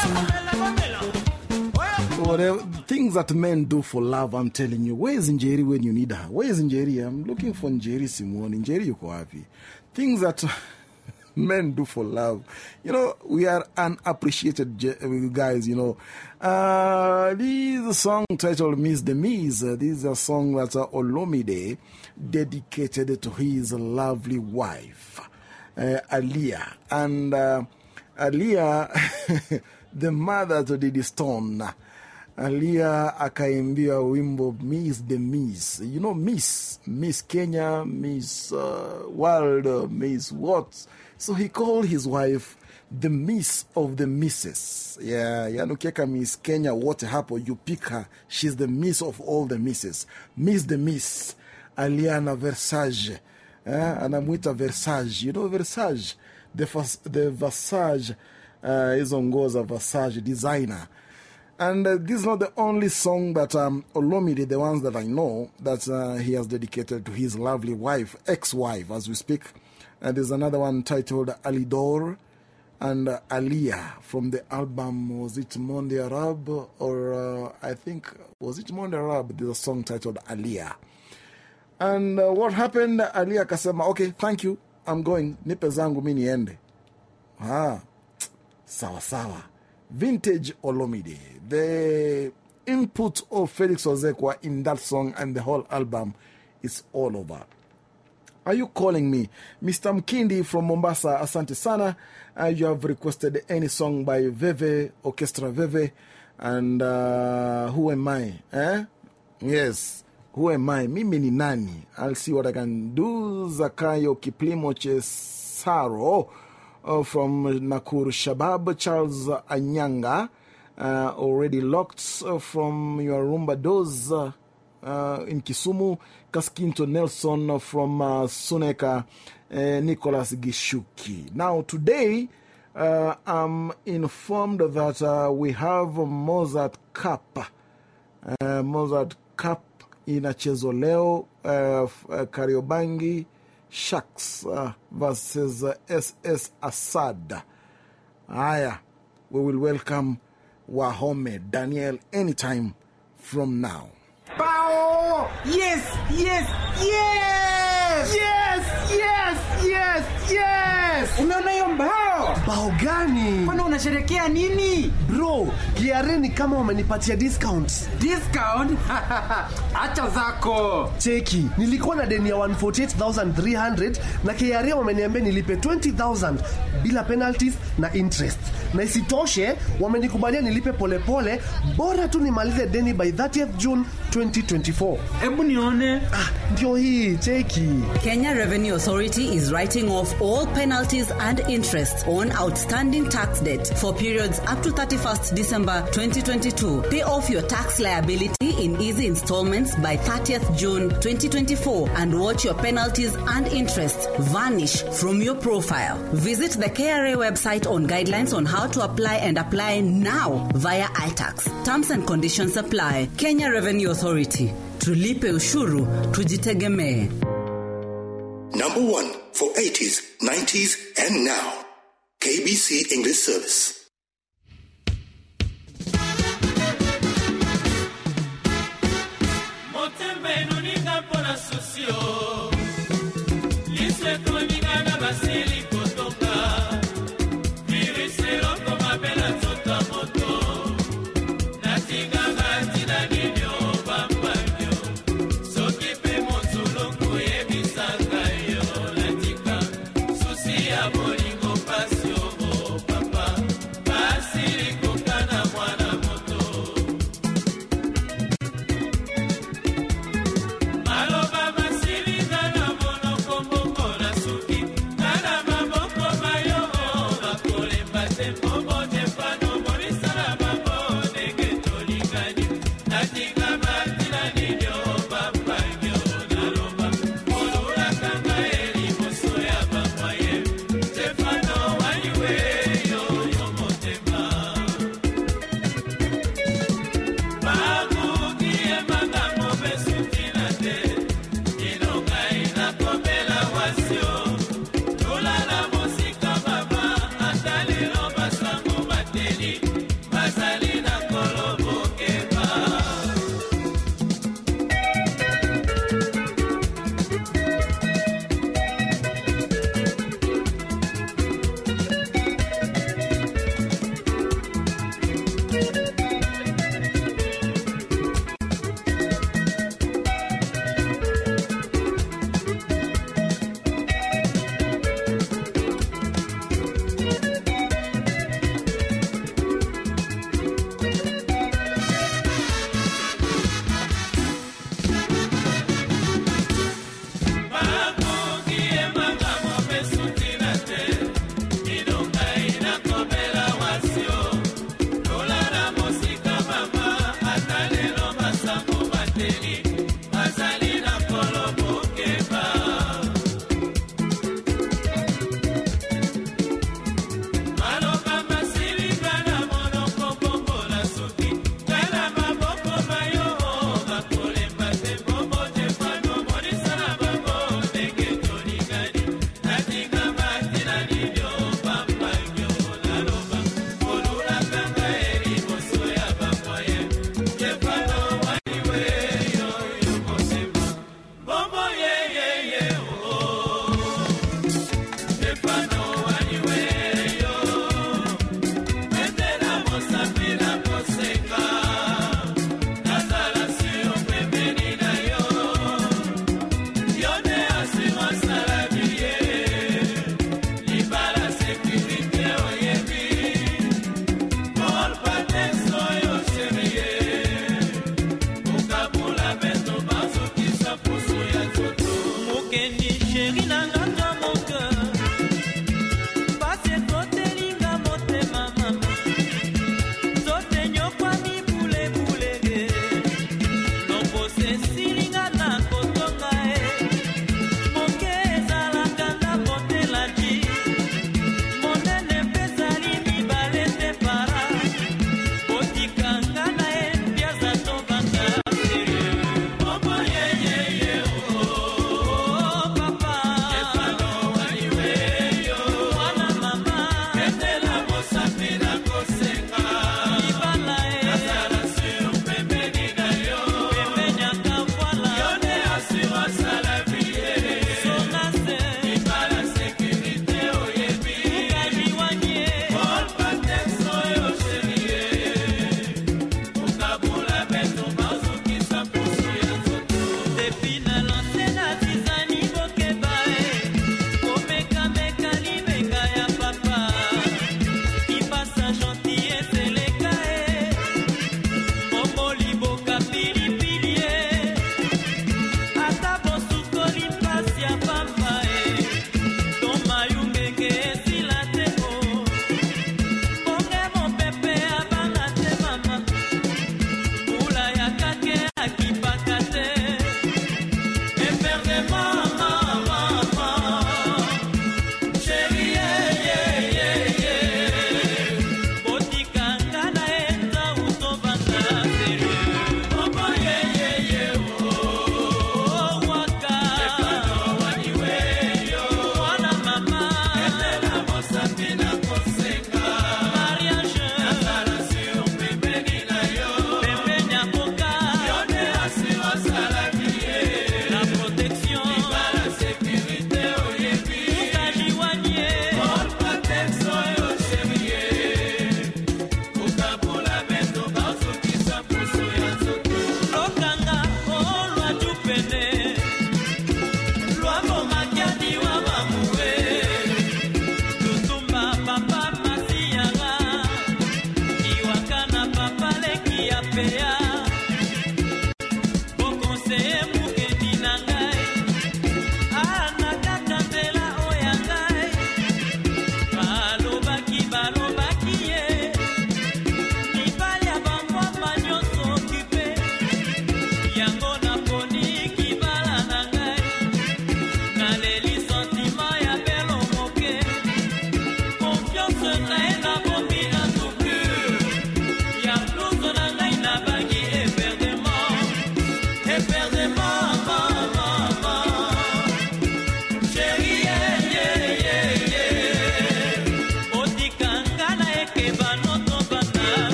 Whatever things that men do for love, I'm telling you. Where is Njeri when you need her? Where is Njeri? I'm looking for Njeri Simone. Njeri yuko wapi? Things that men do for love. You know, we are unappreciated guys, you know. Uh, this song titled Miss the Miss. Uh, this is a song that uh, Olomide dedicated to his lovely wife, uh, Aliyah. And uh, Aliyah, the mother to Didi Stone, Aliyah akaimbia wimbo Miss the Miss. You know, Miss, Miss Kenya, Miss uh, World, Miss what? So he called his wife the Miss of the Misses. Yeah, yani ukiweka Miss Kenya wote hapo, you pick her. She's the Miss of all the Misses. Miss the Miss. Aliana Versage. Eh, anamwita Versage. You know Versage? The, the Versage, uh, hizo nguo za Versage designer. And uh, this is not the only song that um, Olomide, the ones that I know, that uh, he has dedicated to his lovely wife, ex wife, as we speak. And there's another one titled Alidor and uh, Aliyah from the album, was it Monde Arabe? Or uh, I think, was it Monde Arabe? There's a song titled Aliyah. And uh, what happened? ali akasema, okay, thank you, I'm going. Nipe zangu mi niende. Ah, sawa sawa. Vintage Olomide. The input of Felix Ozekwa in that song and the whole album is all over. Are you calling me? Mr. Mkindi from Mombasa, Asante Sana. Uh, you have requested any song by Veve, Orchestra Veve. And uh, who am I? Eh? Yes. Who am I? Mimi ni nani? I'll see what I can do. Zakayo Kiplimo Chesaro uh, from Nakuru Shabab. Charles Anyanga. Uh, already locked uh, from your Rumba Doors uh, uh, in Kisumu. Kaskinto Nelson from uh, Suneka. Uh, Nicholas Gishuki. Now, today, Uh, I'm informed that we have Mozart Cup. Mozart Cup inachezwa leo uh, Kariobangi Sharks uh, versus uh, SS Assad. Haya, we will welcome Wahome Daniel anytime from now. Bao! Yes, yes, yes! Yes, yes, yes, yes! Umeona hiyo mbao? bao gani Kwani unasherekea nini? bro kiare ni kama wamenipatia discount Discount? Acha zako. cheki nilikuwa na deni ya 148300 na kra wameniambia nilipe 20000 bila penalties na interest na isitoshe wamenikubalia nilipe polepole pole, bora tu nimalize deni by 30th june 2024 Hebu nione. ah, ndio hii cheki Kenya Revenue Authority is writing off all penalties and interest on outstanding tax debt for periods up to 31st December 2022. Pay off your tax liability in easy installments by 30th June 2024 and watch your penalties and interest vanish from your profile. Visit the KRA website on guidelines on how to apply and apply now via iTax. Terms and conditions apply. Kenya Revenue Authority. Tulipe ushuru, tujitegemee. Number one for 80s, 90s, and now. KBC English Service.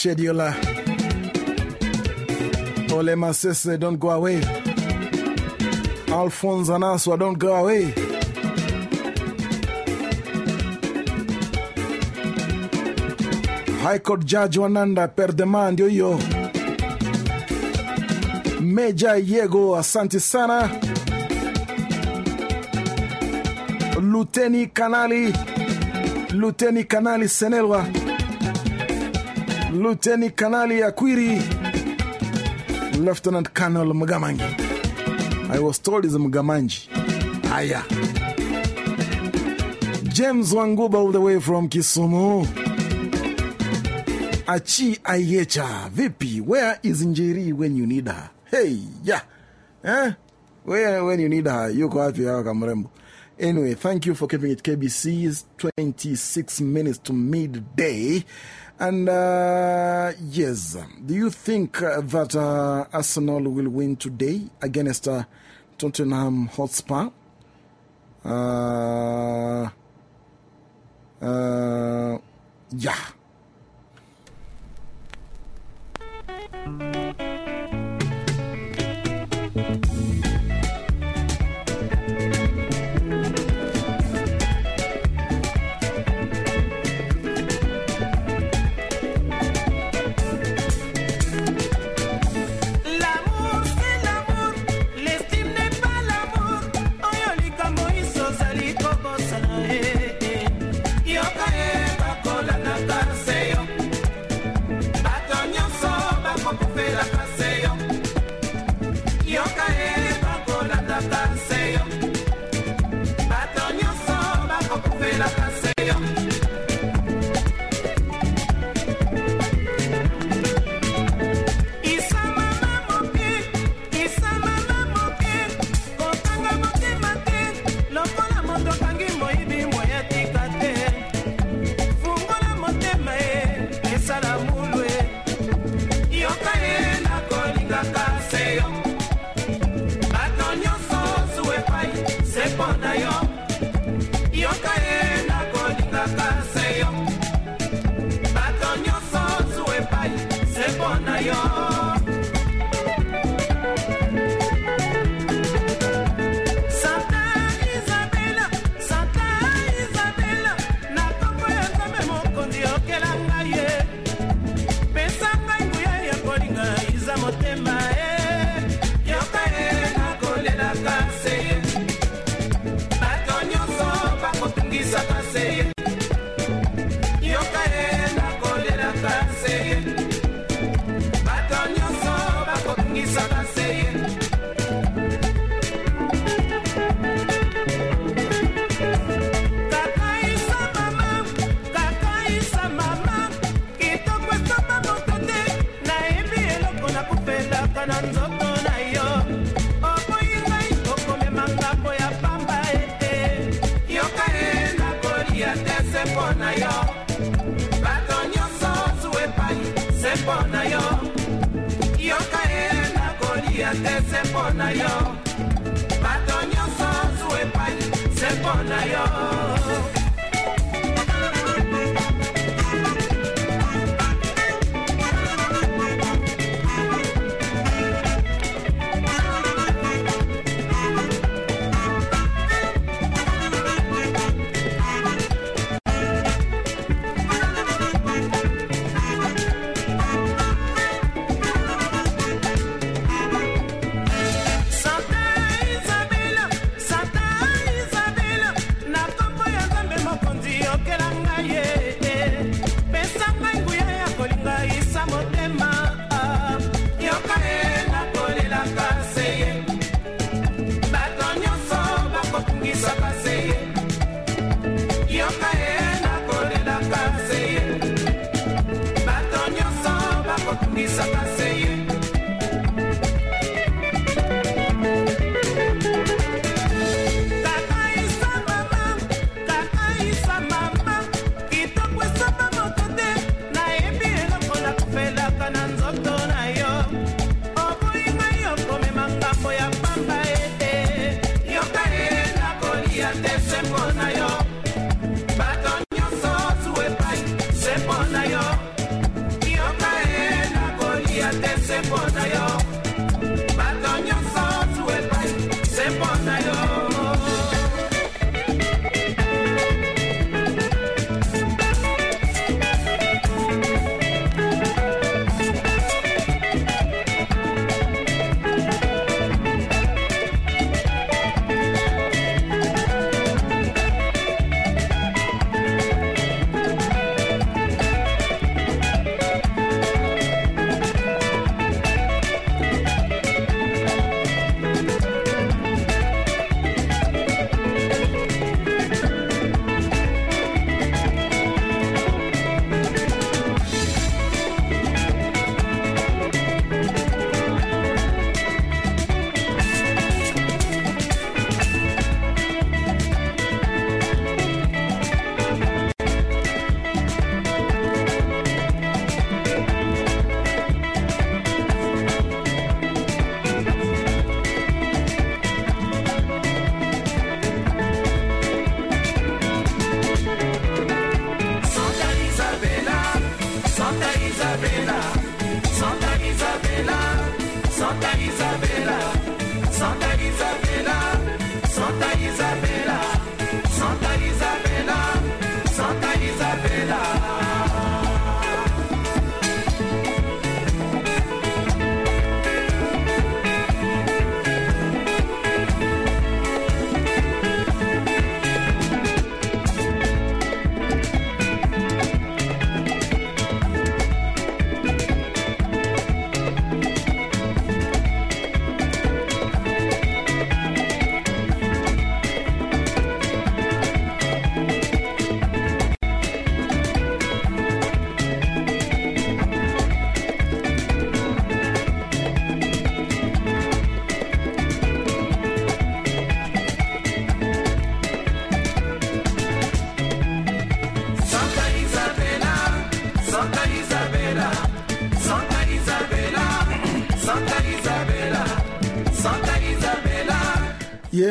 Scheduler. Ole Masese, don't go away. Alphonse Anaswa, don't go away. High Court Judge Wananda per demand ndio hiyo. Meja Yego, asante sana. Luteni Kanali, Luteni Kanali Senelwa, Luteni Kanali Akwiri, Lieutenant Colonel Mugamangi. I was told he's a Mugamanji. Aya. James Wanguba all the way from Kisumu. Achi Ayecha. VP, where is Njeri when you need her? Hey, yeah. Eh? Where when you need her? Yuko wapi hawa kamrembo? Anyway, thank you for keeping it KBC's 26 minutes to midday. And uh, yes, do you think uh, that uh, Arsenal will win today against Tottenham Hotspur? Yeah.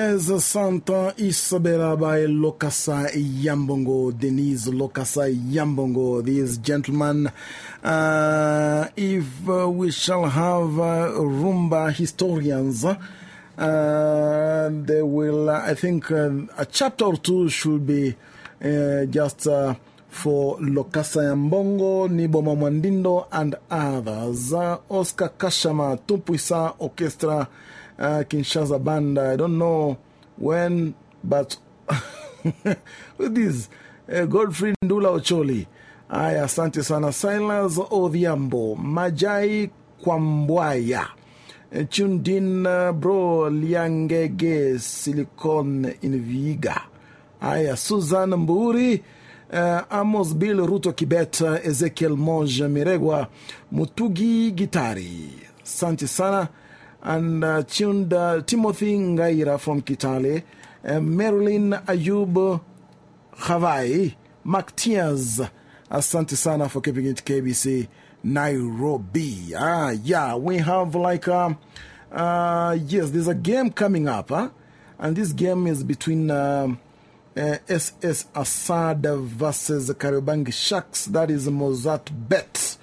Yes, Santa Isabella by Lokassa ya Mbongo, Denise Lokassa ya Mbongo. These gentlemen, uh, if uh, we shall have uh, Rumba historians, uh, they will, uh, I think, uh, a chapter or two should be just for Lokasa Yambongo, Nyboma Mwan'dido, and others. Oscar Kashama, Tout Puissant Orchestra, uh, Kinshasa Band. I don't know when, but with this, uh, Godfrey Ndula Ocholi. Aya, asante sana. Silas Odhiambo, Majai Kwambwaya, uh, tuned uh, bro, Liangege Silicon Inviga. Aya, Susan Mburi, uh, Amos Bill Ruto Kibet, Ezekiel Moj Miregwa, Mutugi Gitari. Asante sana. And uh, tuned uh, Timothy Ngaira from Kitale, uh, Marilyn Ayub Havai, Mactias. Asante sana for keeping it KBC Nairobi. Ah, yeah, we have like um, Uh, yes, there's a game coming up, huh? and this game is between uh, SS Assad versus Kariobangi Sharks. That is Mozzart Bet.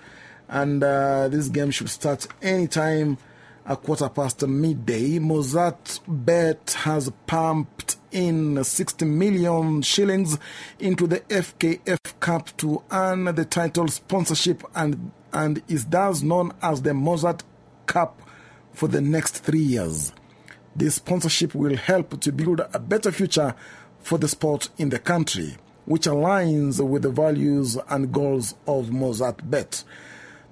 And uh, this game should start anytime a quarter past midday. Mozzart Bet has pumped in 60 million shillings into the FKF Cup to earn the title sponsorship and, and is thus known as the Mozzart Cup for the next three years. This sponsorship will help to build a better future for the sport in the country, which aligns with the values and goals of Mozzart Bet.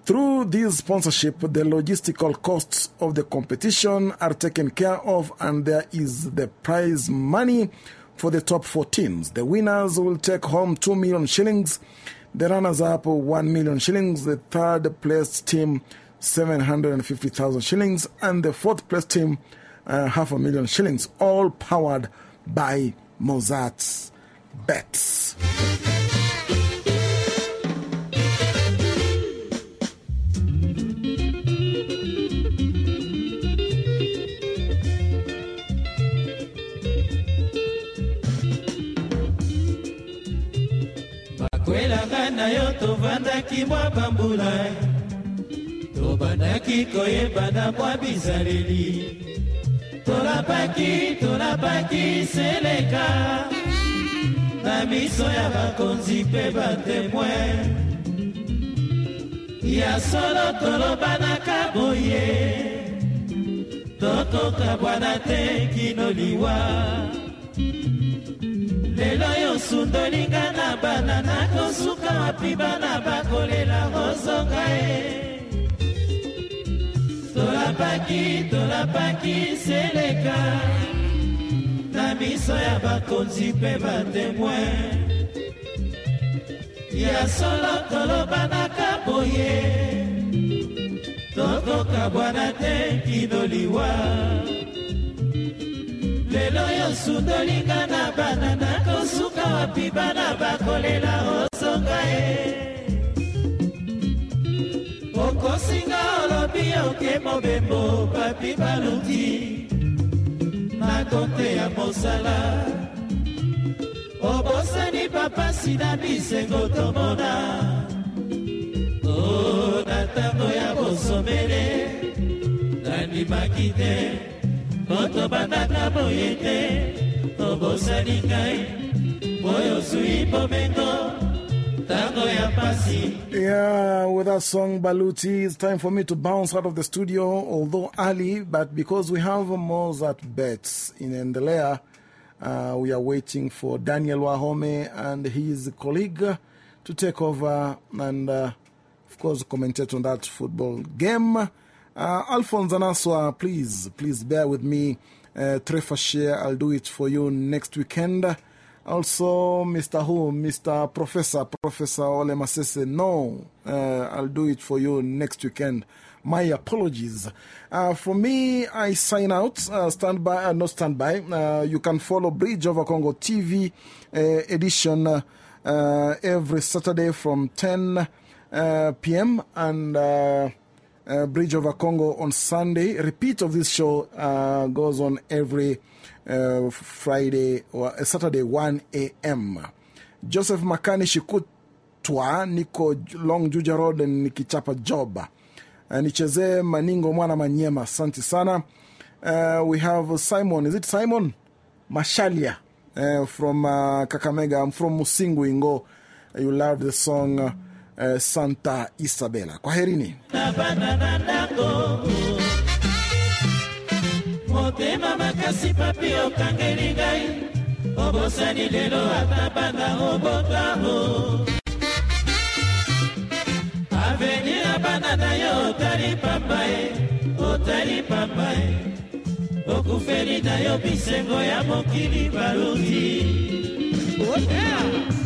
Through this sponsorship, the logistical costs of the competition are taken care of, and there is the prize money for the top four teams. The winners will take home 2 million shillings, the runners up 1 million shillings, the third place team 750,000 shillings, and the fourth place team uh, half a million shillings, all powered by Mozzart's bets. Bakwelaka na yo tovandaki mwa bambula. Tobandaki koyebana mwa bizaleli. Tolapaki tolapaki seleka. Na miso ya bakonzi mpe batemoin ya solo tolobanaka boye tokokabwana te kino liwa lelo yo sundolinga na bana nakosuka wapi bana bakolela kozonga ye. Tolapaki tolapaki seleka. Na miso ya bakonzi mpe batemoin ya solo tolobanaka boye tokokabwana te kino liwa lelo yo sundolinga na bana nakosuka wapi bana bakolela ozonga ye. Okosinga olobi oke mobembo papi baluki na konte ya mosala. Obosani papasi na bisengo tomona. O na ntango ya bosomele nandimaki te obosani pasi Yeah, with that song Baluti, it's time for me to bounce out of the studio, although early, but because we have Mozzart bets in Endelea, uh, we are waiting for Daniel Wahome and his colleague to take over and, uh, of course, commentate on that football game. Uh, Alphonse Anaswa, please, please bear with me. Uh, Trefa share, I'll do it for you next weekend. Also, Mr. Who, Mr. Professor, Professor Ole Masese, no, uh, I'll do it for you next weekend. My apologies. Uh, for me, I sign out. Uh, stand by, not stand by. You can follow Bridge over Congo TV edition every Saturday from 10 uh, p.m. and uh, Bridge over Congo on Sunday. Repeat of this show uh, goes on every uh, Friday or uh, Saturday 1 a.m. Joseph Makani Shikutwa, niko Long Juja Road, nikichapa job. Nichezee Maningo Mwana Manyema, asante sana. We have Simon, is it Simon? Mashalia from Kakamega. I'm from Musingu Ingo. You love the song uh, Santa Isabella. Kwaherini. na bana na ndako motema makasi papi okangeli ngai obosani lelo ata bana obotango avenir ya bana na yo otali pamba ye otali pamba ye okufeli na yo bisengo ya mokili baluti oh, yeah.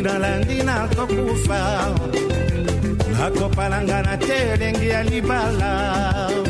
soki nalandi nakokufa. Nakopalanga na te elengi ya libala.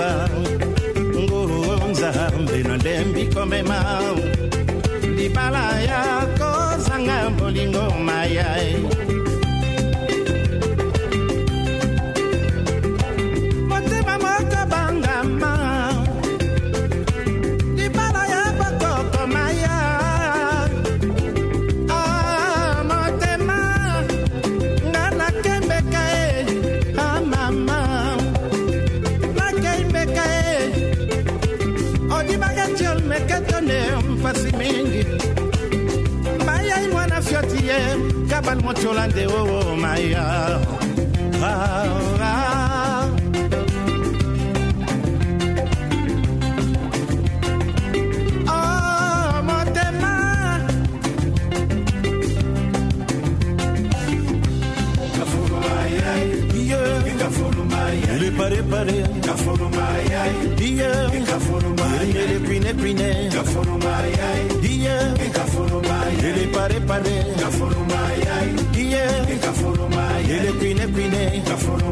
mama nguo nzambe na ndembi komema libala ya Jolande, oh, oh, my God. Oh, oh. oh pare pare, kafuru mayai, dia, kafuru mayai, ele pine pine, kafuru mayai, dia, kafuru mayai, ele pare pare, kafuru kwine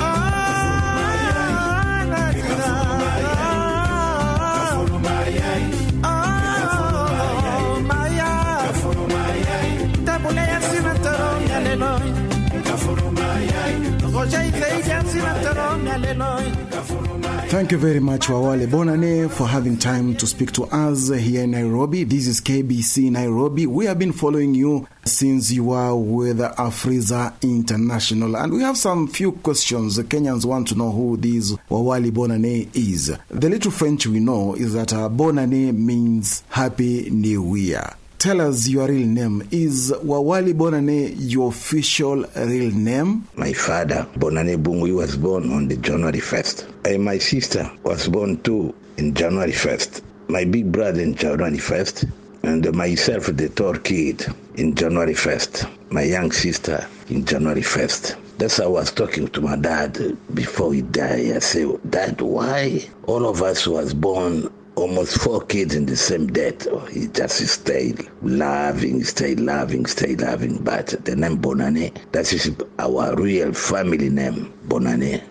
Ah, na, Oh, maya. Tabule ya Thank you very much, Wawali Bonane, for having time to speak to us here in Nairobi. This is KBC Nairobi. We have been following you since you are with Afrisa International, and we have some few questions. Kenyans want to know who this Wawali Bonane is. The little French we know is that uh, Bonane means Happy New Year. Tell us your real name. Is Wawali Bonane your official real name? My father, Bonane Bungu, was born on the January 1st. And my sister was born too in January 1st. My big brother in January 1st. And myself, the third kid, in January 1st. My young sister in January 1st. That's how I was talking to my dad before he died. I said, Dad, why all of us was born almost four kids in the same death. Oh, he just stayed loving, stayed loving, stayed loving. But the name Bonane, that is our real family name, Bonane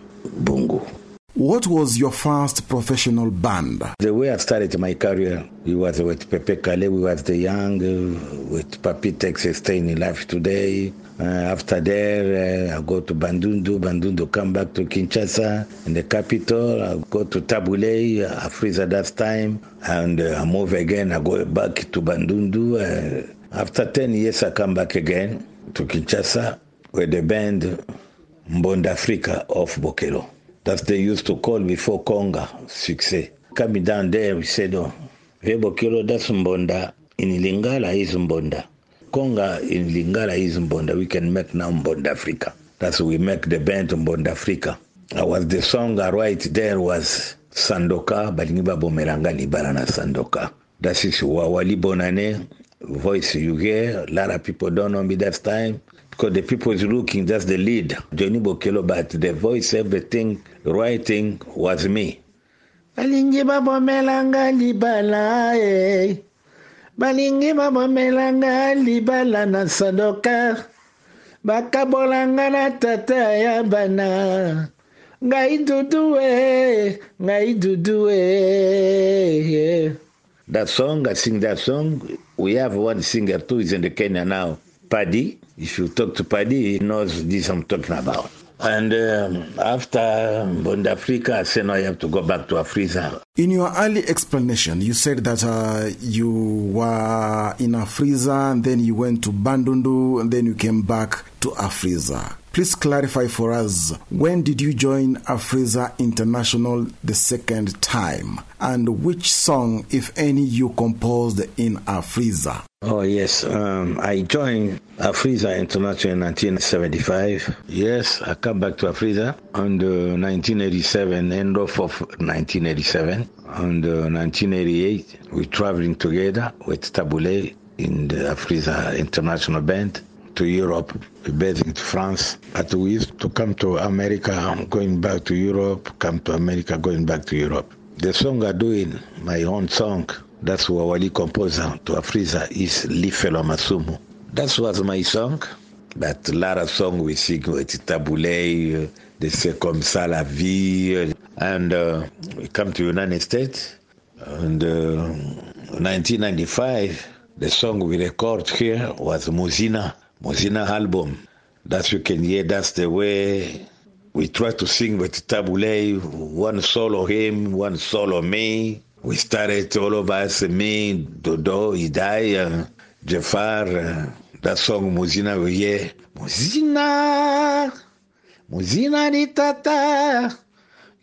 Bungu. What was your first professional band? The way I started my career, we was with Pepe Kallé, we was the young, uh, with Papi Texas staying in life today. Uh, after there, uh, I go to Bandundu, Bandundu come back to Kinshasa, in the capital. I go to Tabule, Afrisa that time, and uh, I move again. I go back to Bandundu. Uh, after 10 years, I come back again to Kinshasa with the band Mbonda Africa of Bokelo. That they used to call before Conga, Success. Coming down there, we said, oh, Vebokelo, that's Mbonda. In Lingala is Mbonda. Conga in Lingala is Mbonda. We can make now Mbonda Africa. That's we make the band Mbonda Africa. I was the song I write there was Sandoka, Balingiba Bomeranga Libarana Sandoka. That is Wawali Bonane, voice you hear. A lot of people don't know me that time because the people is looking, that's the lead, Johnny Bokelo, but the voice, everything, writing was me. Balingi babomelanga libala eh. Balingi babomelanga libala na sadoka. Bakabolanga na tata ya bana. Ngai dudu eh, ngai dudu eh. That song, I sing that song. We have one singer too, is in the Kenya now. Paddy. If you talk to Paddy, he knows this I'm talking about. And um, after Bonda Africa, I said, no, I have to go back to Afrisa. In your early explanation, you said that uh, you were in Afrisa, and then you went to Bandundu, and then you came back to Afrisa. Please clarify for us when did you join Afrisa International the second time, and which song, if any, you composed in Afrisa? Oh, yes. Um, I joined Afrisa International in 1975. Yes, I come back to Afrisa on the 1987, end of, of 1987. On the 1988, we traveling together with Tabu Ley in the Afrisa International Band to Europe, based to France. But we used to come to America, going back to Europe, come to America, going back to Europe. The song I'm doing, my own song, that's what Wali composer to Afrisa is Lifelo Masumu. That was my song, but a lot of songs we sing with Tabu Ley, they say comme ça la vie, and uh, we come to United States. And uh, 1995, the song we record here was Muzina, Muzina album. That you can hear, that's the way we try to sing with Tabu Ley, one solo him, one solo me. We started all of us, me, Dodo, Idai, uh, Jafar, uh, that song Muzina we hear. Muzina, Muzina di tata,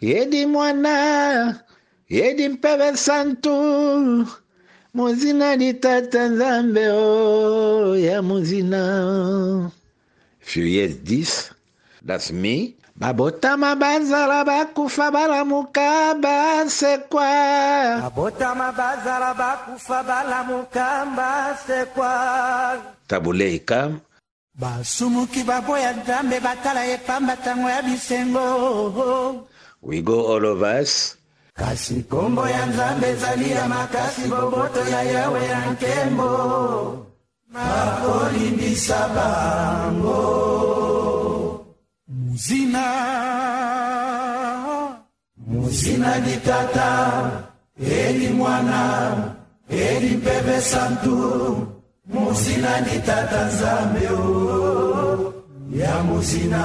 yedi mwana, yedi mpepe santu, Muzina di tata nzambe oh, ya Muzina. If you hear this, that's me. babotama banzala bakufa balamuka basekwa babotama banzala bakufa balamuka basekwa tabule ikam basumuki baboya nzambe batala epamba ntango ya bisengo. We go all of us Kasi kombo ya nzambe zalia makasi boboto ya yawe ya nkembo. Nakolimbisa bango. Muzina. Muzina litata eli mwana eli mpebe santu. Muzina litata nzambe o ya muzina.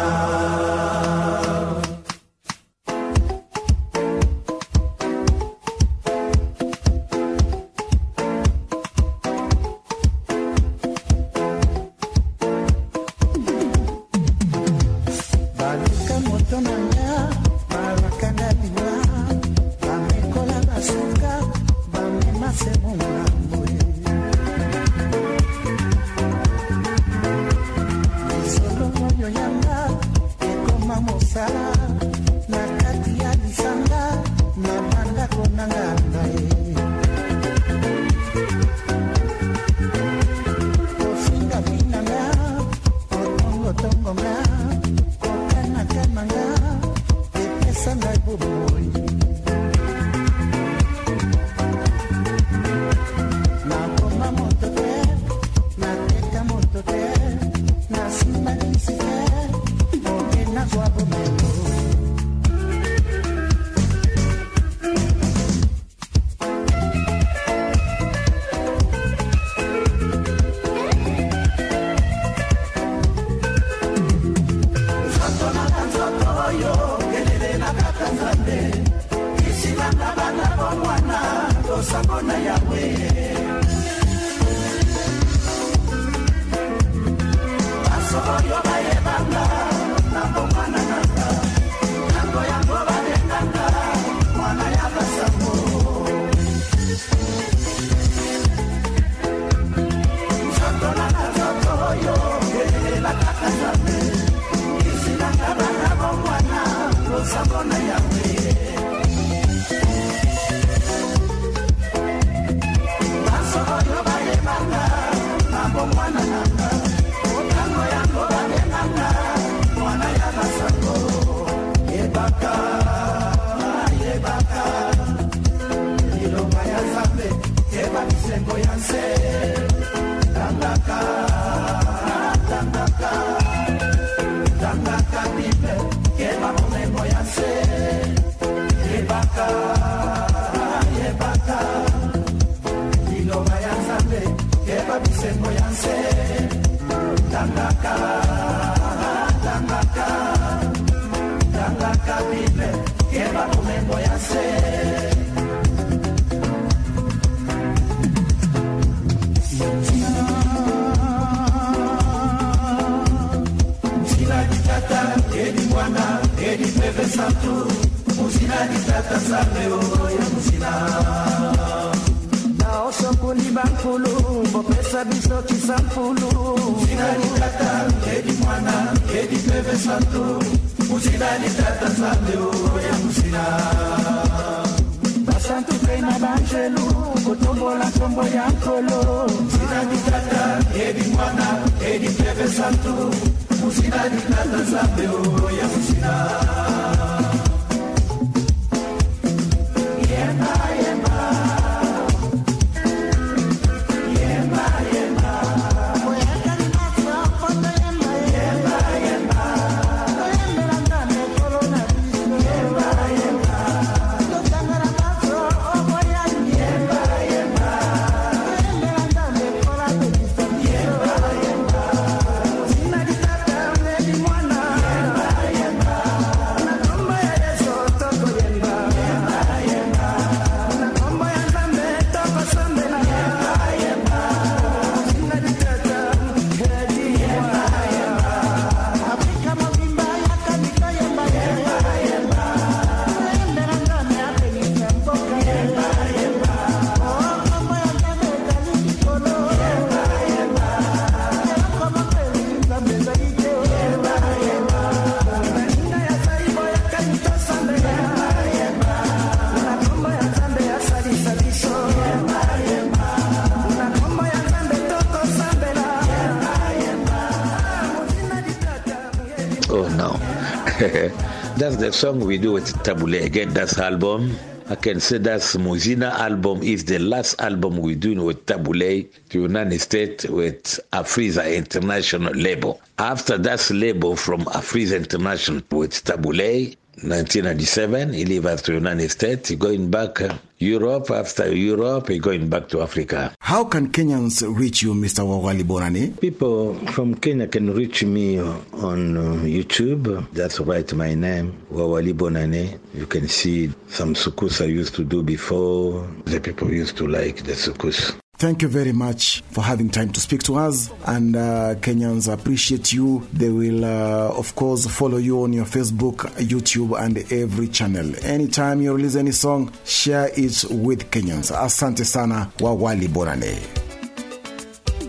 that's the song we do with Tabu Ley again. That's album. I can say that Muzina album is the last album we do with Tabu Ley to United States with Afrisa International label. After that label from Afrisa International with Tabu Ley, 1997, he us to United States, going back Europe. After Europe, he going back to Africa. How can Kenyans reach you, Mr. Wawali Bonani? People from Kenya can reach me on uh, YouTube. That's right, my name, Wawali Bonani. You can see some soukous I used to do before. The people used to like the soukous. Thank you very much for having time to speak to us. And uh, Kenyans appreciate you. They will, uh, of course, follow you on your Facebook, YouTube, and every channel. Anytime you release any song, share it with Kenyans. Asante sana, Wawali Bonani.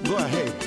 Go ahead.